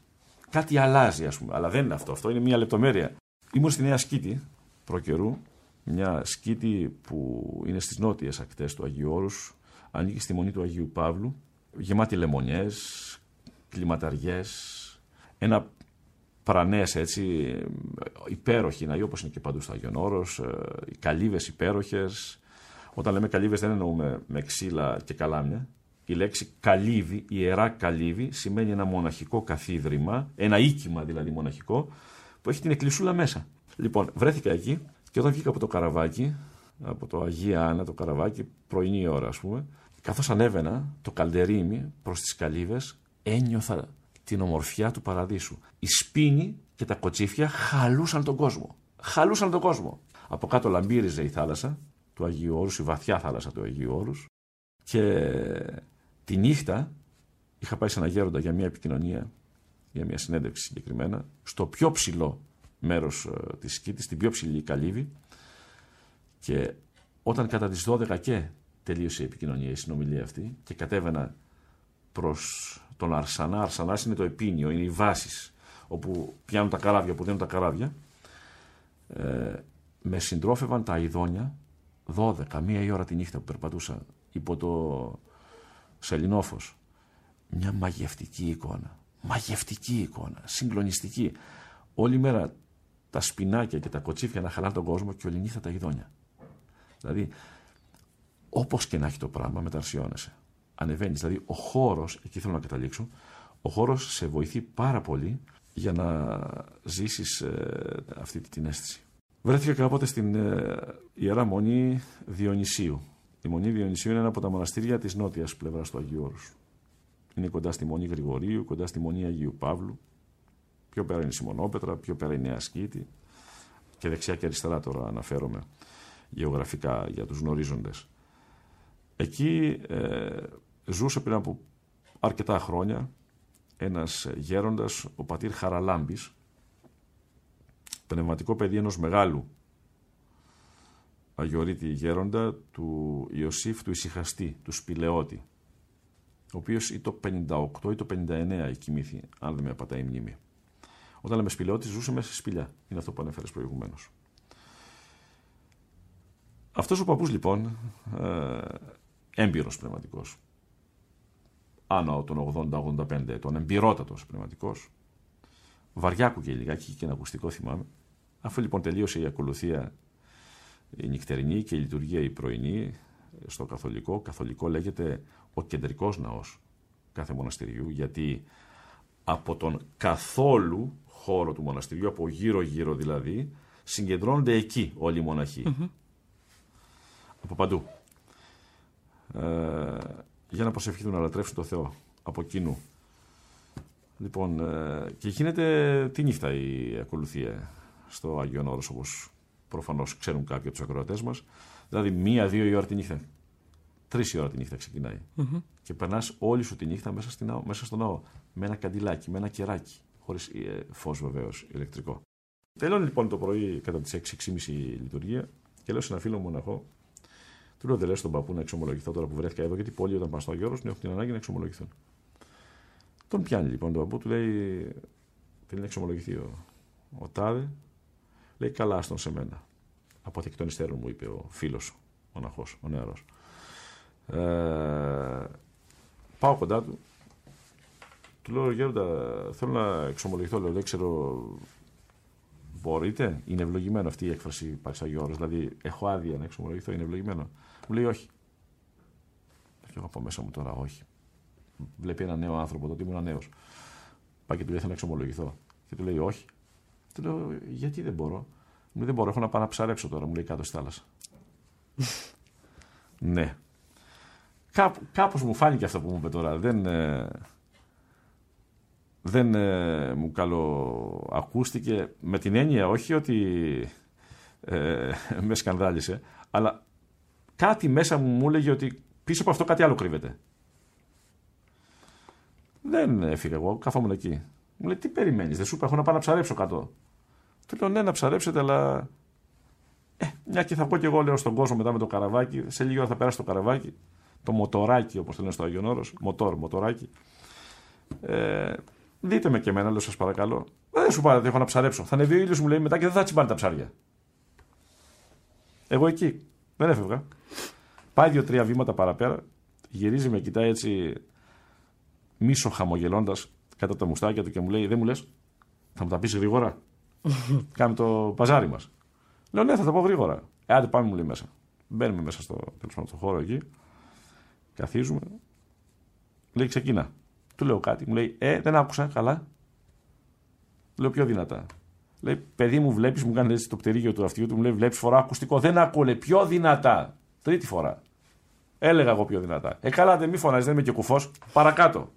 κάτι αλλάζει, ας πούμε. Αλλά δεν είναι αυτό. Αυτό είναι μια λεπτομέρεια. Ήμουν στη Νέα Σκήτη προ καιρού. Μια σκήτη που είναι στις νότιες ακτές του Αγίου Όρους. Ανήκει στη μονή του Αγίου Παύλου. Γεμάτη λεμονιές, κλιματαριές, ένα πρανές έτσι, υπέροχη ναή όπως είναι και παντού στο Άγιον Όρος, ε, οι καλύβες υπέροχες. Όταν λέμε καλύβες δεν εννοούμε με ξύλα και καλάμια. Η λέξη καλύβη, ιερά καλύβη, σημαίνει ένα μοναχικό καθίδρυμα, ένα οίκημα δηλαδή μοναχικό, που έχει την εκκλησούλα μέσα. Λοιπόν, βρέθηκα εκεί και όταν βγήκα από το καραβάκι, από το Αγία Άννα, το καραβάκι, πρωινή ώρα ας πούμε, καθώς ανέβαινα το καλντερίμι προς τις καλύβες, ένιωθα την ομορφιά του παραδείσου. Η σπίνη και τα κοτσίφια χαλούσαν τον κόσμο. Χαλούσαν τον κόσμο. Από κάτω λαμπύριζε η θάλασσα του Αγίου Όρους, η βαθιά θάλασσα του Αγίου Όρους και τη νύχτα είχα πάει σε ένα γέροντα για μια επικοινωνία, για μια συνέντευξη συγκεκριμένα, στο πιο ψηλό μέρος ε, της σκήτης, την πιο ψηλή καλύβη και όταν κατά τις 12 και τελείωσε η επικοινωνία, η συνομιλία αυτή και κατέβαινα προς τον Αρσανά. Αρσανάς είναι το επίνιο, είναι οι βάσεις όπου πιάνουν τα καράβια, που δίνουν τα καράβια. Ε, με συντρόφευαν τα ειδόνια 12, μία η ώρα τη νύχτα που περπατούσα υπό το σελινόφος. Μια μαγευτική εικόνα. Μαγευτική εικόνα. Συγκλονιστική. Όλη μέρα τα σπινάκια και τα κοτσίφια να χαλάνε τον κόσμο και όλη νύχτα τα ειδόνια. Δηλαδή, όπως και να έχει το πράγμα, μεταρσιώνεσαι ανεβαίνεις. Δηλαδή, ο χώρος, εκεί θέλω να καταλήξω, ο χώρος σε βοηθεί πάρα πολύ για να ζήσεις ε, αυτή την αίσθηση. Βρέθηκα κάποτε στην ε, ιερά μονή Διονυσίου. Η μονή Διονυσίου είναι ένα από τα μοναστήρια της νότιας πλευράς του Αγίου Όρους. Είναι κοντά στη μονή Γρηγορίου, κοντά στη μονή Αγίου Παύλου. Πιο πέρα είναι η Σιμονόπετρα, πιο πέρα είναι η Ασκήτη. Και δεξιά και αριστερά τώρα αναφέρομαι γεωγραφικά για τους γνωρίζοντες. Εκεί ε, ζούσε πριν από αρκετά χρόνια ένας γέροντας, ο πατήρ Χαραλάμπης, πνευματικό παιδί ενός μεγάλου αγιορείτη γέροντα του Ιωσήφ του Ισυχαστή, του Σπηλαιώτη, ο οποίος ή το 58 ή το 59 κοιμήθη, αν δεν με απατάει η μνήμη. Όταν λέμε Σπηλαιώτη, ζούσε μέσα στη σπηλιά. Είναι αυτό που ανέφερες προηγουμένως. Αυτός ο παππούς λοιπόν, ε, έμπειρος πνευματικός, άνω των 80-85 ετών, εμπειρότατος πνευματικός. Βαριά ακούγε λιγάκι και ένα ακουστικό θυμάμαι. Αφού λοιπόν τελείωσε η ακολουθία η νυχτερινή και η λειτουργία η πρωινή στο καθολικό, καθολικό λέγεται ο κεντρικός ναός κάθε μοναστηριού, γιατί από τον καθόλου χώρο του μοναστηριού, από γύρω-γύρω δηλαδή, συγκεντρώνονται εκεί όλοι οι μοναχοι Από παντού. Ε, για να προσευχηθούν να λατρεύσουν το Θεό από κοινού. Λοιπόν, ε, και γίνεται τη νύχτα η ακολουθία στο Άγιον Όρος όπως προφανώς ξέρουν κάποιοι από τους ακροατές μας. Δηλαδή μία-δύο η ώρα τη νύχτα. Τρεις η ώρα τη νύχτα ξεκινάει. Mm-hmm. Και περνάς όλη σου τη νύχτα μέσα, στην, μέσα στο ναό. Με ένα καντιλάκι, με ένα κεράκι. Χωρίς ε, φως βεβαίως ηλεκτρικό. Τελειώνει λοιπόν το πρωί κατά τις 6-6.30 λειτουργία και λέω σε ένα φίλο μου μοναχό, του λέω δεν λες τον παππού να εξομολογηθώ τώρα που βρέθηκα εδώ, γιατί πολλοί όταν πάνε στο Αγιώρο έχουν την ανάγκη να εξομολογηθούν. Τον πιάνει λοιπόν τον παππού, του λέει θέλει να εξομολογηθεί ο, ο Τάδε, λέει καλά στον σε μένα. Από εκ των υστέρων μου είπε ο φίλος, ο μοναχό, ο νεαρός. Ε, πάω κοντά του, του λέω Γέροντα, θέλω να εξομολογηθώ, λέω, δεν ξέρω Μπορείτε, είναι ευλογημένο αυτή η έκφραση Παξαγιώρο. Δηλαδή, έχω άδεια να εξομολογηθώ, είναι ευλογημένο. Μου λέει όχι. Και εγώ από μέσα μου τώρα, όχι. Βλέπει ένα νέο άνθρωπο, τότε ήμουν νέος. Πάει και του λέει: Θέλω να εξομολογηθώ. Και του λέει: Όχι. Του λέω: Γιατί δεν μπορώ; Μου λέει: Δεν μπορώ, έχω να πάω να ψαρέψω τώρα, μου λέει κάτω στη θάλασσα. ναι. Κάπως μου φάνηκε αυτό που μου είπε τώρα. Δεν, ε, δεν ε, μου καλοακούστηκε με την έννοια όχι ότι ε, με σκανδάλισε, αλλά κάτι μέσα μου μου έλεγε ότι πίσω από αυτό κάτι άλλο κρύβεται. Δεν έφυγα εγώ, καθόμουν εκεί. Μου λέει, τι περιμένεις, δεν σου είπα, έχω να πάω να ψαρέψω κάτω. Του λέω, ναι, να ψαρέψετε, αλλά... Ε, μια και θα πω και εγώ, λέω στον κόσμο μετά με το καραβάκι, σε λίγο θα περάσει το καραβάκι, το μοτοράκι, όπως το λένε στο Άγιον Όρος, μοτόρ, μοτοράκι. Ε, Δείτε με και εμένα, λέω σας παρακαλώ. Δεν σου πάρετε, έχω να ψαρέψω. Θα ανεβεί ο ήλιος μου λέει μετά και δεν θα τσιμπάνε τα ψάρια. Εγώ εκεί. Δεν έφευγα. Πάει δύο-τρία βήματα παραπέρα, γυρίζει με κοιτάει έτσι μίσο χαμογελώντας κατά τα μουστάκια του και μου λέει: Δεν μου λες, θα μου τα πεις γρήγορα; Κάμε το παζάρι μας. Λέω: Ναι, θα τα πω γρήγορα. Ε, άντε πάμε μου λέει μέσα. Μπαίνουμε μέσα στο, στο χώρο εκεί. Καθίζουμε. Λέει: Ξεκινά. Του λέω κάτι. Μου λέει, Ε, δεν άκουσα καλά. Λέω πιο δυνατά. Λέει, παιδί μου, βλέπεις, μου κάνεις έτσι το πτερίγιο του αυτιού του, μου λέει, βλέπεις φορά ακουστικό. Δεν ακούω, λέει, πιο δυνατά. Τρίτη φορά. Έλεγα εγώ πιο δυνατά. Ε, καλά, δεν μη φωνάζεις, δεν είμαι και κουφός. Παρακάτω.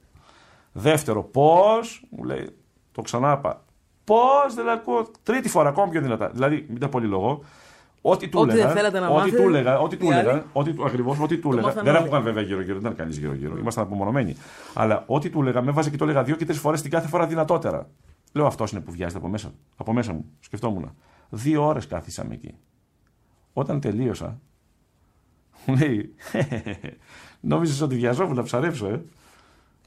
Δεύτερο, πώς, μου λέει, το ξανά είπα. Πώς δεν ακούω. Τρίτη φορά, ακόμα πιο δυνατά. Δηλαδή, μην τα πολύ λόγο. Ό,τι του έλεγα. Ό,τι του έλεγα. Ό,τι του έλεγα. Ακριβώς, ό,τι του έλεγα. Δεν ακούγαν βέβαια γύρω-γύρω, δεν ήταν κανείς γύρω-γύρω. Ήμασταν απομονωμένοι. Αλλά ό,τι του έλεγα, με βάζε και το έλεγα δύο και τρεις φορές την κάθε φορά δυνατότερα. Λέω αυτός είναι που βιάζεται από μέσα, από μέσα μου. Σκεφτόμουν. Δύο ώρες κάθισαμε εκεί. Όταν τελείωσα, μου λέει, νόμιζες ότι βιαζόμουν να ψαρέψω, ε;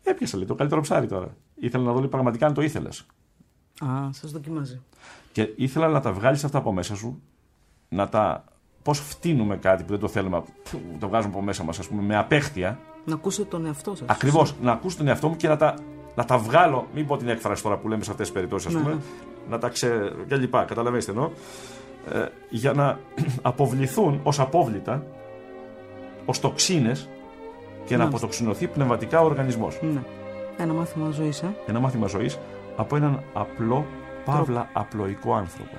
Έπιασα λέει το καλύτερο ψάρι τώρα. Ήθελα να δω λέει, πραγματικά αν το ήθελες. Α, σας δοκιμάζει. Και ήθελα να τα βγάλεις αυτά από μέσα σου να τα. Πώς φτύνουμε κάτι που δεν το θέλουμε, που το βγάζουμε από μέσα μας, ας πούμε, με απέχτεια. Να ακούσετε τον εαυτό σας. Ακριβώς. Να ακούσω τον εαυτό μου και να τα, να τα βγάλω. Μην πω την έκφραση τώρα που λέμε σε αυτές τις περιπτώσεις, ας ναι, πούμε. Ναι. Να τα ξε. και λοιπά. Καταλαβαίνετε εννοώ. Ε, για να αποβληθούν ως απόβλητα, ως τοξίνες και να αποτοξινωθεί πνευματικά ο οργανισμός. Ναι. Ένα μάθημα ζωής, ε. Ένα μάθημα ζωής από έναν απλό, παύλα απλοϊκό άνθρωπο.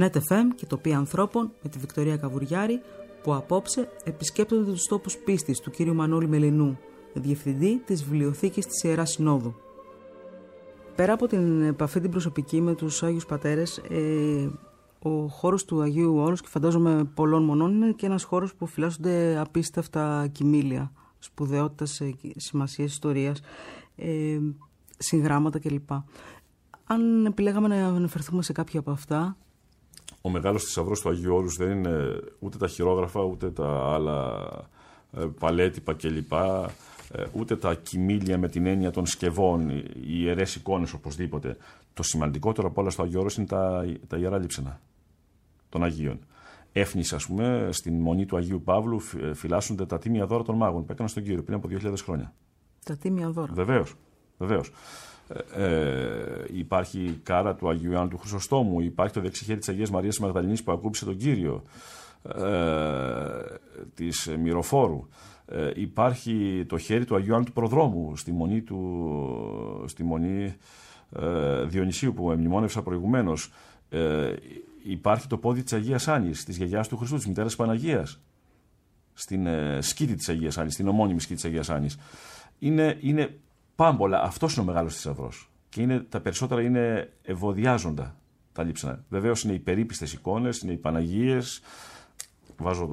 NetFM και τοπία ανθρώπων με τη Βικτωρία Καβουριάρη που απόψε επισκέπτονται τους τόπους πίστης του κύριου Μανώλη Μελινού, διευθυντή της βιβλιοθήκης της Ιεράς Συνόδου. Πέρα από την επαφή την προσωπική με τους Άγιους Πατέρες, ε, ο χώρος του Αγίου Όρους και φαντάζομαι πολλών μονών είναι και ένας χώρος που φυλάσσονται απίστευτα κοιμήλια σπουδαιότητας, ε, σημασίας, ιστορίας, ε, συγγράμματα κλπ. Αν επιλέγαμε να αναφερθούμε σε κάποια από αυτά, ο μεγάλος θησαυρός του Αγίου Όρους δεν είναι ούτε τα χειρόγραφα, ούτε τα άλλα ε, παλέτυπα κλπ. Ε, ούτε τα κοιμήλια με την έννοια των σκευών, οι ιερές εικόνες οπωσδήποτε. Το σημαντικότερο από όλα στο Αγίου Όρος είναι τα, τα ιερά λείψανα των Αγίων. Έφνησε, ας πούμε, στην μονή του Αγίου Παύλου ε, φυλάσσονται τα τίμια δώρα των μάγων που έκαναν στον κύριο πριν από 2.000 χρόνια. Τα τίμια δώρα. Βεβαίως. Βεβαίως. Ε, υπάρχει η κάρα του Αγίου Ιωάννου του Χρυσοστόμου, υπάρχει το δεξιχέρι της Αγίας Μαρίας Μαγδαληνής που ακούμπησε τον Κύριο, ε, της Μυροφόρου. Ε, υπάρχει το χέρι του Αγίου Ιωάννου του Προδρόμου στη μονή, του, στη μονή ε, Διονυσίου που μνημόνευσα προηγουμένως. Ε, υπάρχει το πόδι της Αγίας Άνης, της γιαγιάς του Χριστού, της μητέρας Παναγίας, στην ε, σκήτη της Αγίας Άνης, στην ομώνυμη σκήτη της Αγίας Άνης. Είναι, είναι πάμπολα. Αυτός είναι ο μεγάλος θησαυρός. Και είναι, τα περισσότερα είναι ευωδιάζοντα τα λείψανα. Βεβαίως είναι οι περίπιστες εικόνες, είναι οι Παναγίες. Βάζω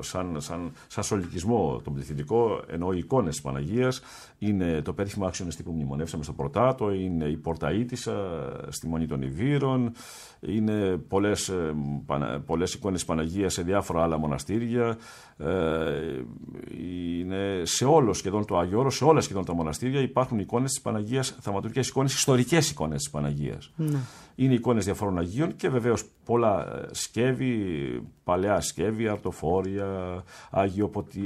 σαν, σαν, σαν σολικισμό τον πληθυντικό, ενώ οι εικόνες της Παναγίας είναι το περίφημο άξιο που μνημονεύσαμε στο Πρωτάτο, είναι η Πορταίτησα στη Μονή των Ιβύρων, είναι πολλές, ε, πολλές εικόνες της Παναγίας σε διάφορα άλλα μοναστήρια. Ε, είναι σε όλο σχεδόν το Άγιο σε όλα σχεδόν τα μοναστήρια υπάρχουν εικόνες της Παναγίας, θαυματουργικές εικόνες, ιστορικές εικόνες της Παναγίας. Ναι. Είναι εικόνες διαφόρων Αγίων και βεβαίως πολλά ε, σκεύη, παλαιά σκεύη, αρτοφόρια,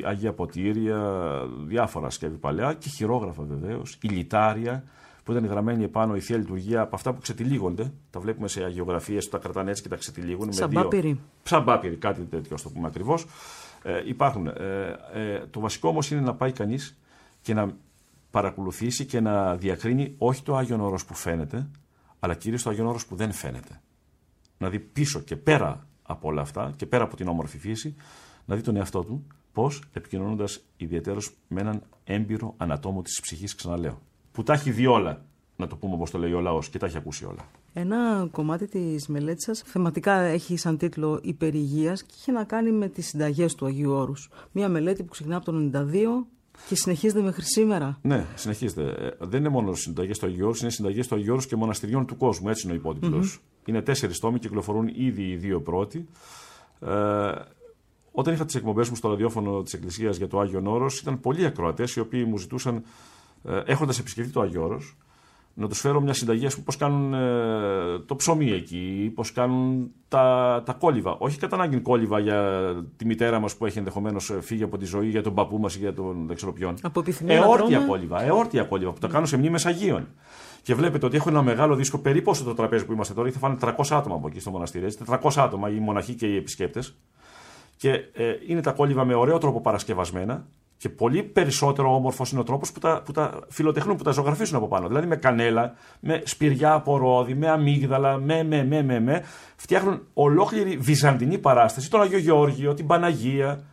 Αγία Ποτήρια, διάφορα σκεύη παλαιά και χειρόγραφα βεβαίως, ηλιτάρια που ήταν γραμμένη επάνω η θεία λειτουργία από αυτά που ξετυλίγονται. Τα βλέπουμε σε αγιογραφίες που τα κρατάνε έτσι και τα ξετυλίγουν. Σαν μπάπυρη. Σαν μπάπυρη, κάτι τέτοιο, ας το πούμε ακριβώς. Ε, υπάρχουν. Ε, ε, το βασικό όμως είναι να πάει κανείς και να παρακολουθήσει και να διακρίνει όχι το Άγιον Όρος που φαίνεται, αλλά κυρίως το Άγιον Όρος που δεν φαίνεται. Να δει πίσω και πέρα από όλα αυτά και πέρα από την όμορφη φύση, να δει τον εαυτό του πώς επικοινωνώντας ιδιαίτερος με έναν έμπειρο ανατόμο της ψυχής, ξαναλέω που τα έχει δει όλα. Να το πούμε όπως το λέει ο λαός και τα έχει ακούσει όλα. Ένα κομμάτι της μελέτης σας θεματικά έχει σαν τίτλο Υπερηγίας και είχε να κάνει με τις συνταγές του Αγίου Όρους. Μία μελέτη που ξεκινά από το 92 και συνεχίζεται μέχρι σήμερα. Ναι, συνεχίζεται. Ε, δεν είναι μόνο συνταγές του Αγίου Όρους, είναι συνταγές του Αγίου Όρους και μοναστηριών του κόσμου. Έτσι είναι ο υπότιτλος. Mm-hmm. Είναι τέσσερις τόμοι, κυκλοφορούν ήδη οι δύο πρώτοι. Ε, όταν είχα τις εκπομπές μου στο ραδιόφωνο της Εκκλησίας για το Άγιο Όρος, ήταν πολλοί ακροατές οι οποίοι μου ζητούσαν ε, έχοντας επισκεφτεί το Αγιώρος, να τους φέρω μια συνταγή, πώς κάνουν ε, το ψωμί εκεί, πώς κάνουν τα, τα κόλληβα. Όχι κατά ανάγκη κόλληβα για τη μητέρα μας που έχει ενδεχομένως ε, φύγει από τη ζωή, για τον παππού μας ή για τον δεν ξέρω ποιον. Από Εόρτια κόλληβα, εόρτια κόλληβα που τα κάνω σε μνήμες Αγίων. Και βλέπετε ότι έχω ένα μεγάλο δίσκο περίπου όσο το τραπέζι που είμαστε τώρα. Θα φάνε 300 άτομα από εκεί στο μοναστήρι. 400 άτομα οι μοναχοί και οι επισκέπτες. Και ε, είναι τα κόλληβα με ωραίο τρόπο παρασκευασμένα. Και πολύ περισσότερο όμορφος είναι ο τρόπος που τα, που τα φιλοτεχνούν, που τα ζωγραφίσουν από πάνω. Δηλαδή με κανέλα, με σπηριά από ρόδι, με αμύγδαλα, με, με, με, με, με. Φτιάχνουν ολόκληρη βυζαντινή παράσταση, τον Αγίο Γεώργιο, την Παναγία,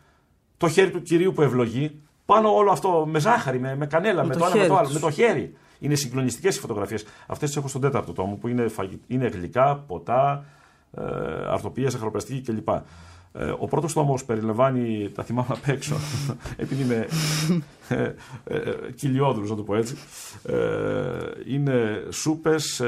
το χέρι του κυρίου που ευλογεί. Πάνω όλο αυτό με ζάχαρη, με, με κανέλα, με, με το, ένα με το άλλο, με το χέρι. Είναι συγκλονιστικές οι φωτογραφίες. Αυτές τις έχω στον τέταρτο τόμο που είναι, είναι γλυκά, ποτά, ε, αρτοπία, κλπ. Ε, ο πρώτος τόμος περιλαμβάνει, τα θυμάμαι απ' έξω, επειδή είμαι ε, ε, ε να το πω έτσι, είναι σούπες,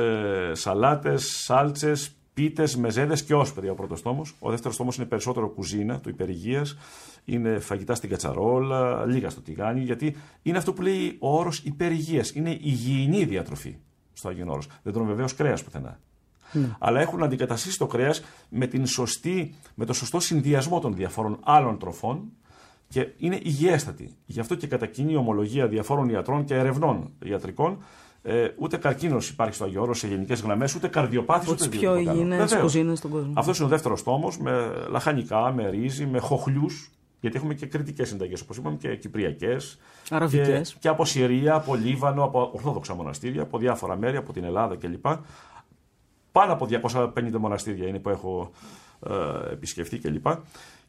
σαλάτες, σάλτσες, πίτες, μεζέδες και όσπρια ο πρώτος τόμος. Ο δεύτερος τόμος είναι περισσότερο κουζίνα, του υπερηγείας, είναι φαγητά στην κατσαρόλα, λίγα στο τηγάνι, γιατί είναι αυτό που λέει ο όρος υπερηγείας, είναι υγιεινή διατροφή στο Άγιον Όρος. Δεν τρώνε βεβαίως κρέας πουθενά. Ναι. Αλλά έχουν αντικαταστήσει το κρέας με, με το σωστό συνδυασμό των διαφόρων άλλων τροφών και είναι υγιέστατη. Γι' αυτό και κατά κοινή ομολογία διαφόρων ιατρών και ερευνών ιατρικών ε, ούτε καρκίνος υπάρχει στο Αγιώρο σε γενικές γραμμές, ούτε καρδιοπάθηση ούτε πιο υγιεινέ κουζίνε στον κόσμο. Αυτός είναι ο δεύτερος τόμος με λαχανικά, με ρύζι, με χοχλιού. Γιατί έχουμε και κριτικές συνταγές, όπως είπαμε, και κυπριακές. Και, και από Συρία, από Λίβανο, από Ορθόδοξα μοναστήρια, από διάφορα μέρη, από την Ελλάδα κλπ πάνω από 250 μοναστήρια είναι που έχω ε, επισκεφτεί κλπ. Και,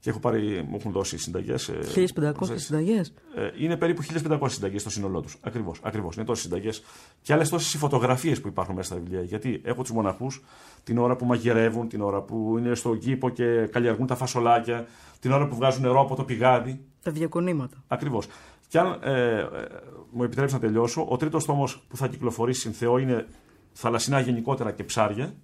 και έχω πάρει, μου έχουν δώσει συνταγές. 1500 συνταγές; είναι περίπου 1500 συνταγές στο σύνολό τους. Ακριβώς. Ακριβώς. Είναι τόσες συνταγές. Και άλλες τόσες φωτογραφίες που υπάρχουν μέσα στα βιβλία. Γιατί έχω τους μοναχούς την ώρα που μαγειρεύουν, την ώρα που είναι στον κήπο και καλλιεργούν τα φασολάκια, την ώρα που βγάζουν νερό από το πηγάδι. Τα διακονήματα. Ακριβώς. Και αν ε, ε, μου επιτρέψει να τελειώσω, ο τρίτος τόμος που θα κυκλοφορήσει στην Θεό είναι θαλασσινά γενικότερα και ψάρια.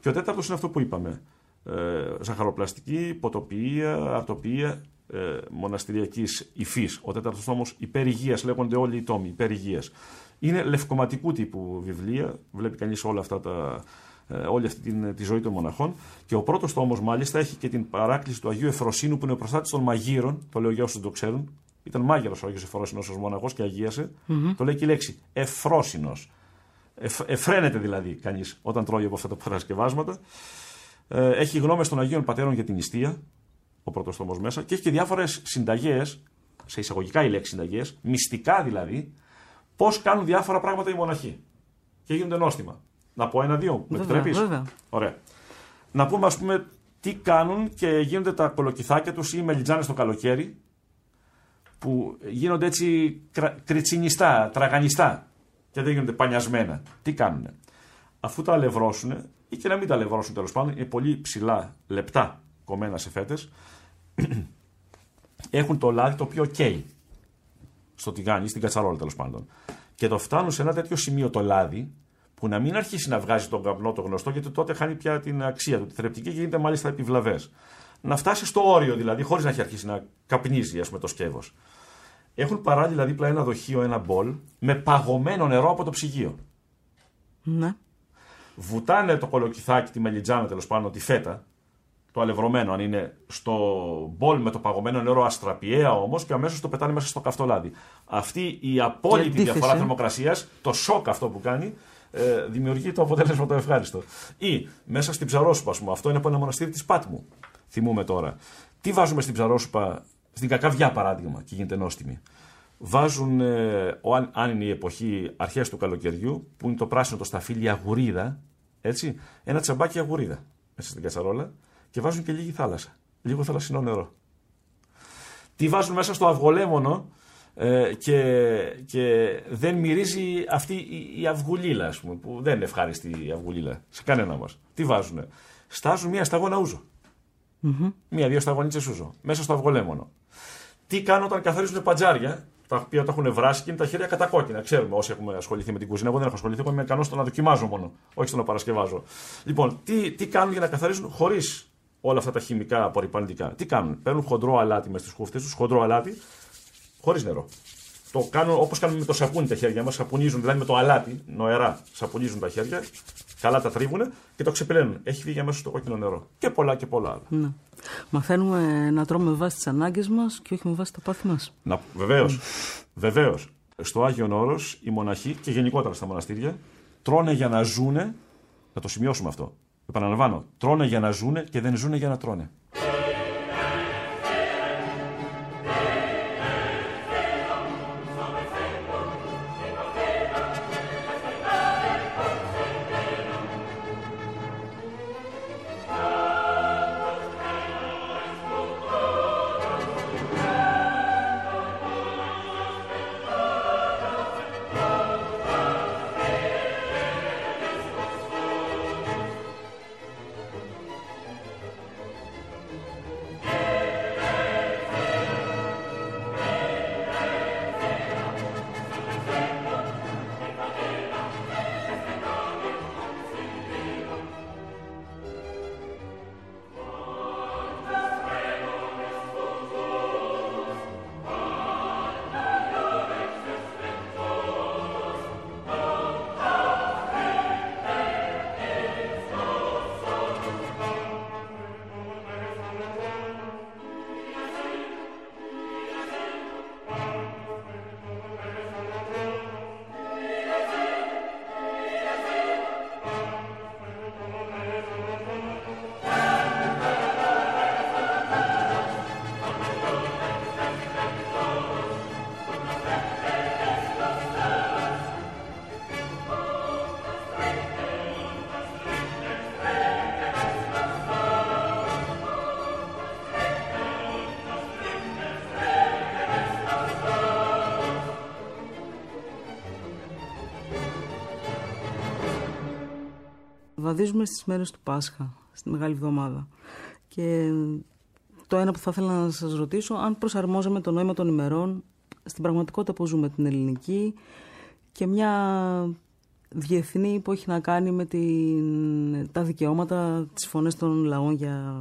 Και ο τέταρτος είναι αυτό που είπαμε. Ε, ζαχαροπλαστική, ποτοποιία, αρτοποιία, ε, μοναστηριακής υφής. Ο τέταρτος τόμο υπερηγίας, λέγονται όλοι οι τόμοι υπερηγίας. Είναι λευκοματικού τύπου βιβλία. Βλέπει κανείς όλα αυτά τα, ε, όλη αυτή την, τη ζωή των μοναχών. Και ο πρώτος τόμος, μάλιστα, έχει και την παράκληση του Αγίου Εφροσύνου, που είναι ο προστάτης των μαγείρων. Το λέω για όσους δεν το ξέρουν. Ήταν μάγειρος ο Αγίο Εφρόσινος ως μοναχός και αγίασε. Mm-hmm. Το λέει και η λέξη Εφρόσινος. Εφ, εφραίνεται δηλαδή κανείς όταν τρώει από αυτά τα παρασκευάσματα. Ε, έχει γνώμες των Αγίων Πατέρων για την νηστεία, ο πρώτο τόμο μέσα, και έχει και διάφορες συνταγές, σε εισαγωγικά η λέξη συνταγές, μυστικά δηλαδή, πώς κάνουν διάφορα πράγματα οι μοναχοί. Και γίνονται νόστιμα. Να πω ένα-δύο, με επιτρέπεις; Ωραία. Να πούμε, ας πούμε, τι κάνουν και γίνονται τα κολοκυθάκια τους ή οι μελιτζάνες το καλοκαίρι, που γίνονται έτσι κριτσινιστά, τραγανιστά και δεν γίνονται πανιασμένα. Τι κάνουν. Αφού τα αλευρώσουν, ή και να μην τα αλευρώσουν τέλος πάντων, είναι πολύ ψηλά, λεπτά κομμένα σε φέτες, έχουν το λάδι το οποίο καίει στο τηγάνι, στην κατσαρόλα τέλος πάντων. Και το φτάνουν σε ένα τέτοιο σημείο το λάδι, που να μην αρχίσει να βγάζει τον καπνό το γνωστό, γιατί τότε χάνει πια την αξία του. Τη θρεπτική και γίνεται μάλιστα επιβλαβές. Να φτάσει στο όριο δηλαδή, χωρίς να έχει αρχίσει να καπνίζει ας πούμε, το σκεύος. Έχουν παράλληλα δίπλα ένα δοχείο, ένα μπολ, με παγωμένο νερό από το ψυγείο. Ναι. Βουτάνε το κολοκυθάκι, τη μελιτζάνα τέλος πάντων, τη φέτα, το αλευρωμένο, αν είναι στο μπολ με το παγωμένο νερό αστραπιαία όμως, και αμέσως το πετάνε μέσα στο καυτό λάδι. Αυτή η απόλυτη διαφορά ε. θερμοκρασίας, το σοκ αυτό που κάνει, ε, δημιουργεί το αποτέλεσμα το ευχάριστο. Ή μέσα στην ψαρόσουπα, ας πούμε, αυτό είναι από ένα μοναστήρι της Πάτμου. Θυμούμε τώρα. Τι βάζουμε στην ψαρόσουπα στην Κακαβιά παράδειγμα και γίνεται νόστιμη. Βάζουν, ε, αν είναι η εποχή αρχές του καλοκαιριού, που είναι το πράσινο το σταφύλι αγουρίδα, έτσι, ένα τσαμπάκι αγουρίδα μέσα στην κατσαρόλα και βάζουν και λίγη θάλασσα. Λίγο θαλασσινό νερό. Τι βάζουν μέσα στο αυγολέμονο ε, και, και δεν μυρίζει αυτή η, η αυγουλίλα, ας πούμε, που δεν είναι ευχάριστη η αυγουλίλα σε κανένα μας. Τι βάζουν. Στάζουν μία σταγόνα ούζο. Mm-hmm. Μία-δύο σταγονίτσε ούζο. Μέσα στο αυγολέμονο. Τι κάνουν όταν καθαρίζουν παντζάρια, τα οποία τα έχουν βράσει και είναι τα χέρια κατακόκκινα. Ξέρουμε όσοι έχουμε ασχοληθεί με την κουζίνα. Εγώ δεν έχω ασχοληθεί, εγώ είμαι ικανός στο να δοκιμάζω μόνο, όχι στο να παρασκευάζω. Λοιπόν, τι, τι κάνουν για να καθαρίζουν χωρίς όλα αυτά τα χημικά απορριπαντικά; Τι κάνουν, παίρνουν χοντρό αλάτι μες στις χούφτες τους, χοντρό αλάτι, χωρίς νερό. Το κάνουν όπως κάνουν με το σαπούνι τα χέρια μας, σαπουνίζουν δηλαδή με το αλάτι, νοερά, σαπουνίζουν τα χέρια, καλά τα τρίβουν και το ξεπλένουν. Έχει φύγει αμέσω το κόκκινο νερό. Και πολλά και πολλά άλλα. Ναι. Μαθαίνουμε να τρώμε με βάση τις ανάγκες μας και όχι με βάση τα πάθη μας. Βεβαίως. Βεβαίως. Στο Άγιον Όρος οι μοναχοί και γενικότερα στα μοναστήρια τρώνε για να ζούνε. Να το σημειώσουμε αυτό. Επαναλαμβάνω. Τρώνε για να ζούνε και δεν ζούνε για να τρώνε. Βαδίζουμε στις μέρες του Πάσχα, στη Μεγάλη Εβδομάδα. Και το ένα που θα ήθελα να σας ρωτήσω, αν προσαρμόζαμε το νόημα των ημερών στην πραγματικότητα που ζούμε την ελληνική και μια διεθνή που έχει να κάνει με την, τα δικαιώματα, τις φωνές των λαών για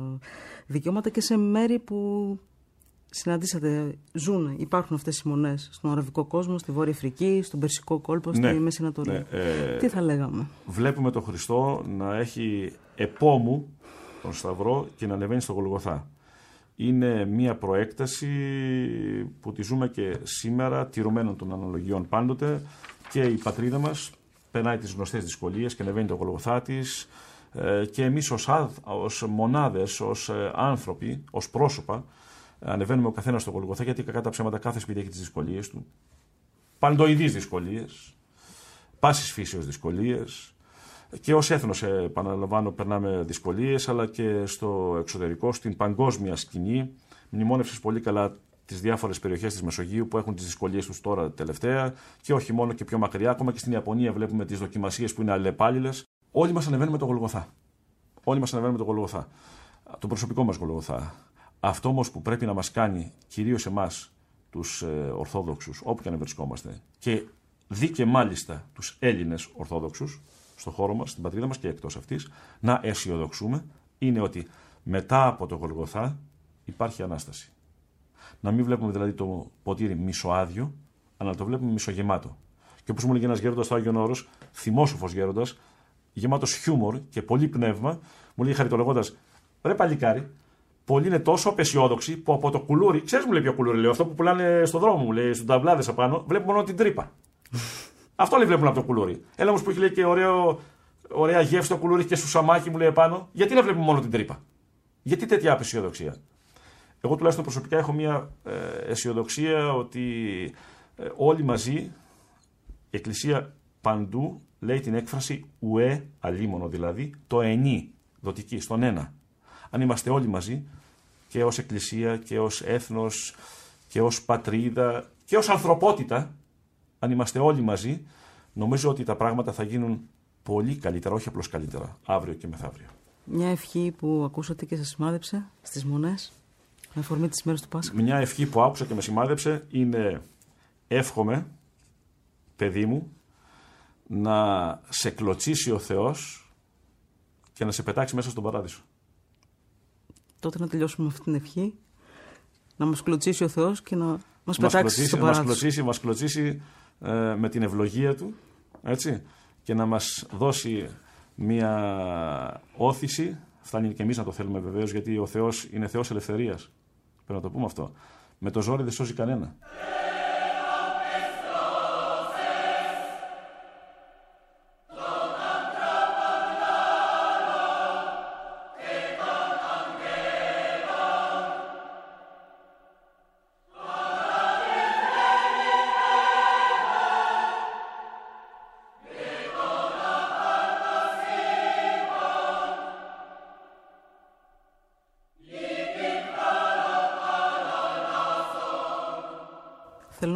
δικαιώματα και σε μέρη που συναντήσατε, ζουν, υπάρχουν αυτές οι μονές στον αραβικό κόσμο, στη Βόρεια Αφρική, στον Περσικό κόλπο, στη ναι, Μέση Ανατολή. Ναι, ε, Τι θα λέγαμε; Βλέπουμε τον Χριστό να έχει επόμου τον Σταυρό και να ανεβαίνει στο Γολγοθά. Είναι μια προέκταση που τη ζούμε και σήμερα, τηρουμένων των αναλογιών πάντοτε και η πατρίδα μας περνάει τις γνωστές δυσκολίες και ανεβαίνει το Γολγοθά της ε, και εμείς ως, ως μονάδες, ως ε, άνθρωποι, ως πρόσωπα ανεβαίνουμε ο καθένας στο Γολγοθά γιατί κατά τα ψέματα κάθε σπίτι έχει τις δυσκολίες του. Παντοειδείς δυσκολίες, πάσης φύσεως δυσκολίες. Και ως έθνος, επαναλαμβάνω, περνάμε δυσκολίες, αλλά και στο εξωτερικό, στην παγκόσμια σκηνή. Μνημόνευσες πολύ καλά τις διάφορες περιοχές της Μεσογείου που έχουν τις δυσκολίες τους τώρα τελευταία και όχι μόνο και πιο μακριά. Ακόμα και στην Ιαπωνία βλέπουμε τις δοκιμασίες που είναι αλλεπάλληλες. Όλοι μας ανεβαίνουμε το Γολγοθά. Όλοι μας ανεβαίνουμε το Γολγοθά. Το προσωπικό μας Γολγοθά. Αυτό όμως που πρέπει να μας κάνει κυρίως εμάς τους ε, Ορθόδοξους, όπου και αν βρισκόμαστε, και δει και μάλιστα τους Έλληνες Ορθόδοξους, στον χώρο μας, στην πατρίδα μας και εκτός αυτής, να αισιοδοξούμε, είναι ότι μετά από το Γολγοθά υπάρχει ανάσταση. Να μην βλέπουμε δηλαδή το ποτήρι μισοάδιο, αλλά να το βλέπουμε μισογεμάτο. Και όπως μου λέγει ένας γέροντας στο Άγιον Όρος, θυμόσοφος γέροντας, γεμάτος χιούμορ και πολύ πνεύμα, μου λέει χαριτολογώντας, ρε παλικάρι, Πολλοί είναι τόσο απεσιόδοξοι που από το κουλούρι, ξέρεις μου λέει ποιο κουλούρι, λέω, αυτό που πουλάνε στον δρόμο μου, λέει, στους ταβλάδε απάνω, βλέπουν μόνο την τρύπα. αυτό λέει βλέπουν από το κουλούρι. Έλα όμως που έχει λέει και ωραίο, ωραία γεύση το κουλούρι και σου σαμάκι μου λέει επάνω, γιατί να βλέπουμε μόνο την τρύπα; Γιατί τέτοια απεσιοδοξία; Εγώ τουλάχιστον προσωπικά έχω μια ε, αισιοδοξία ότι ε, όλοι μαζί, η Εκκλησία παντού λέει την έκφραση ουε, αλίμονο δηλαδή, το ενί, δοτική, στον ένα αν είμαστε όλοι μαζί και ως εκκλησία και ως έθνος και ως πατρίδα και ως ανθρωπότητα, αν είμαστε όλοι μαζί, νομίζω ότι τα πράγματα θα γίνουν πολύ καλύτερα, όχι απλώς καλύτερα, αύριο και μεθαύριο. Μια ευχή που ακούσατε και σας σημάδεψε στις μονές, με αφορμή τις μέρες του Πάσχα. Μια ευχή που άκουσα και με σημάδεψε είναι εύχομαι, παιδί μου, να σε κλωτσίσει ο Θεός και να σε πετάξει μέσα στον παράδεισο τότε να τελειώσουμε με αυτή την ευχή. Να μας κλωτσίσει ο Θεός και να μας, πετάξει στο παράδεισο. Μας κλωτσίσει, μας κλωτσίσει ε, με την ευλογία Του έτσι, και να μας δώσει μια όθηση. Φτάνει και εμείς να το θέλουμε βεβαίως γιατί ο Θεός είναι Θεός ελευθερίας. Πρέπει να το πούμε αυτό. Με το ζόρι δεν σώζει κανένα.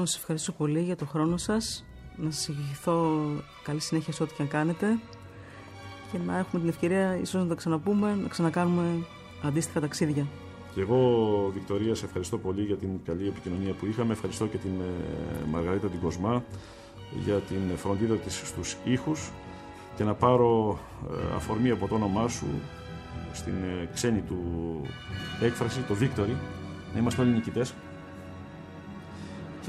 Σας ευχαριστήσω πολύ για το χρόνο σας, να σας ευχηθώ καλή συνέχεια σε ό,τι και αν κάνετε. Και να έχουμε την ευκαιρία ίσως να τα ξαναπούμε, να ξανακάνουμε αντίστοιχα ταξίδια. Και εγώ, Βικτωρία, σε ευχαριστώ πολύ για την καλή επικοινωνία που είχαμε. Ευχαριστώ και την ε, Μαργαρίτα την Κοσμά για την φροντίδα της στους ήχους. Και να πάρω ε, αφορμή από το όνομά σου στην ε, ξένη του έκφραση, το Victory, να είμαστε όλοι νικητές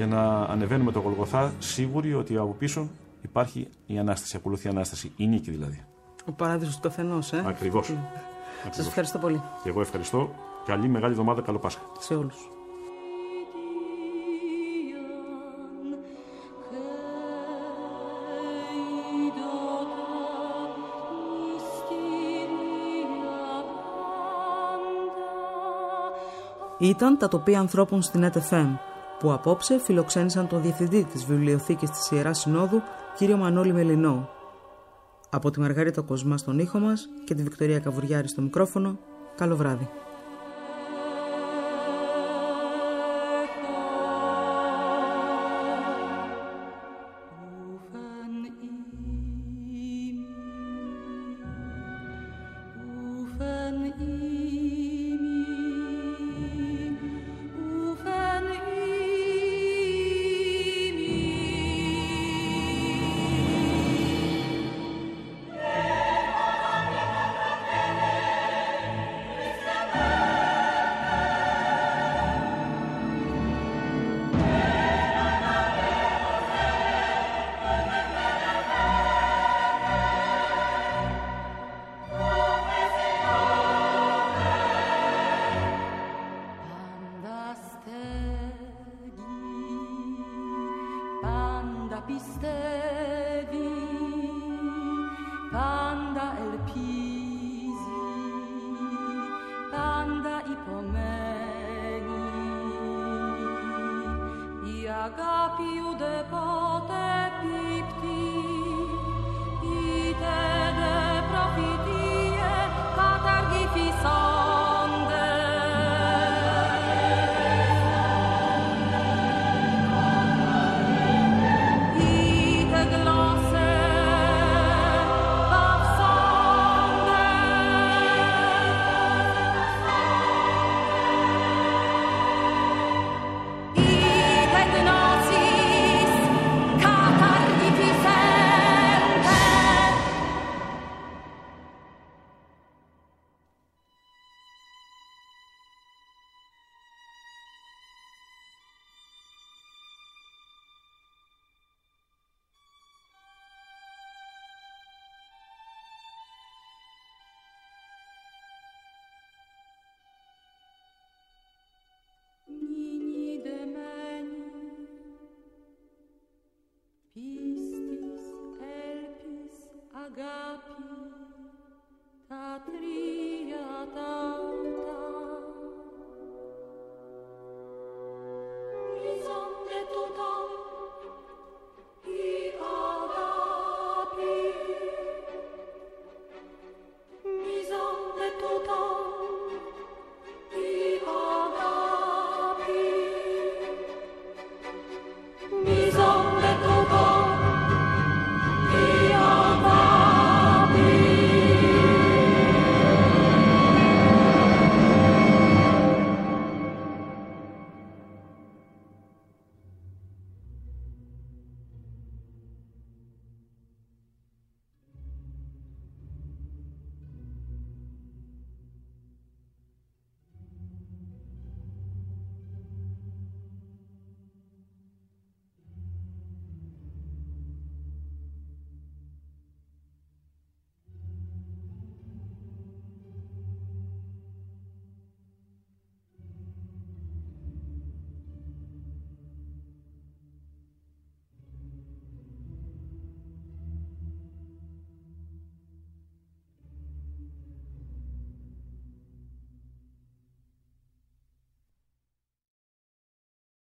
και να ανεβαίνουμε το Γολγοθά σίγουροι ότι από πίσω υπάρχει η Ανάσταση, ακολουθεί η Ανάσταση, η νίκη δηλαδή. Ο παράδεισος του καθενός, ε. Ακριβώς. Σας ευχαριστώ πολύ. Και εγώ ευχαριστώ. Καλή μεγάλη εβδομάδα, καλό Πάσχα. Σε όλους. Ήταν τα τοπία ανθρώπων στην ΕΤΕΦΕΜ που απόψε φιλοξένησαν τον διευθυντή της βιβλιοθήκης της Ιεράς Συνόδου, κύριο Μανώλη Μελινό. Από τη Μαργαρίτα Κοσμά στον ήχο μας και τη Βικτωρία Καβουριάρη στο μικρόφωνο, καλό βράδυ.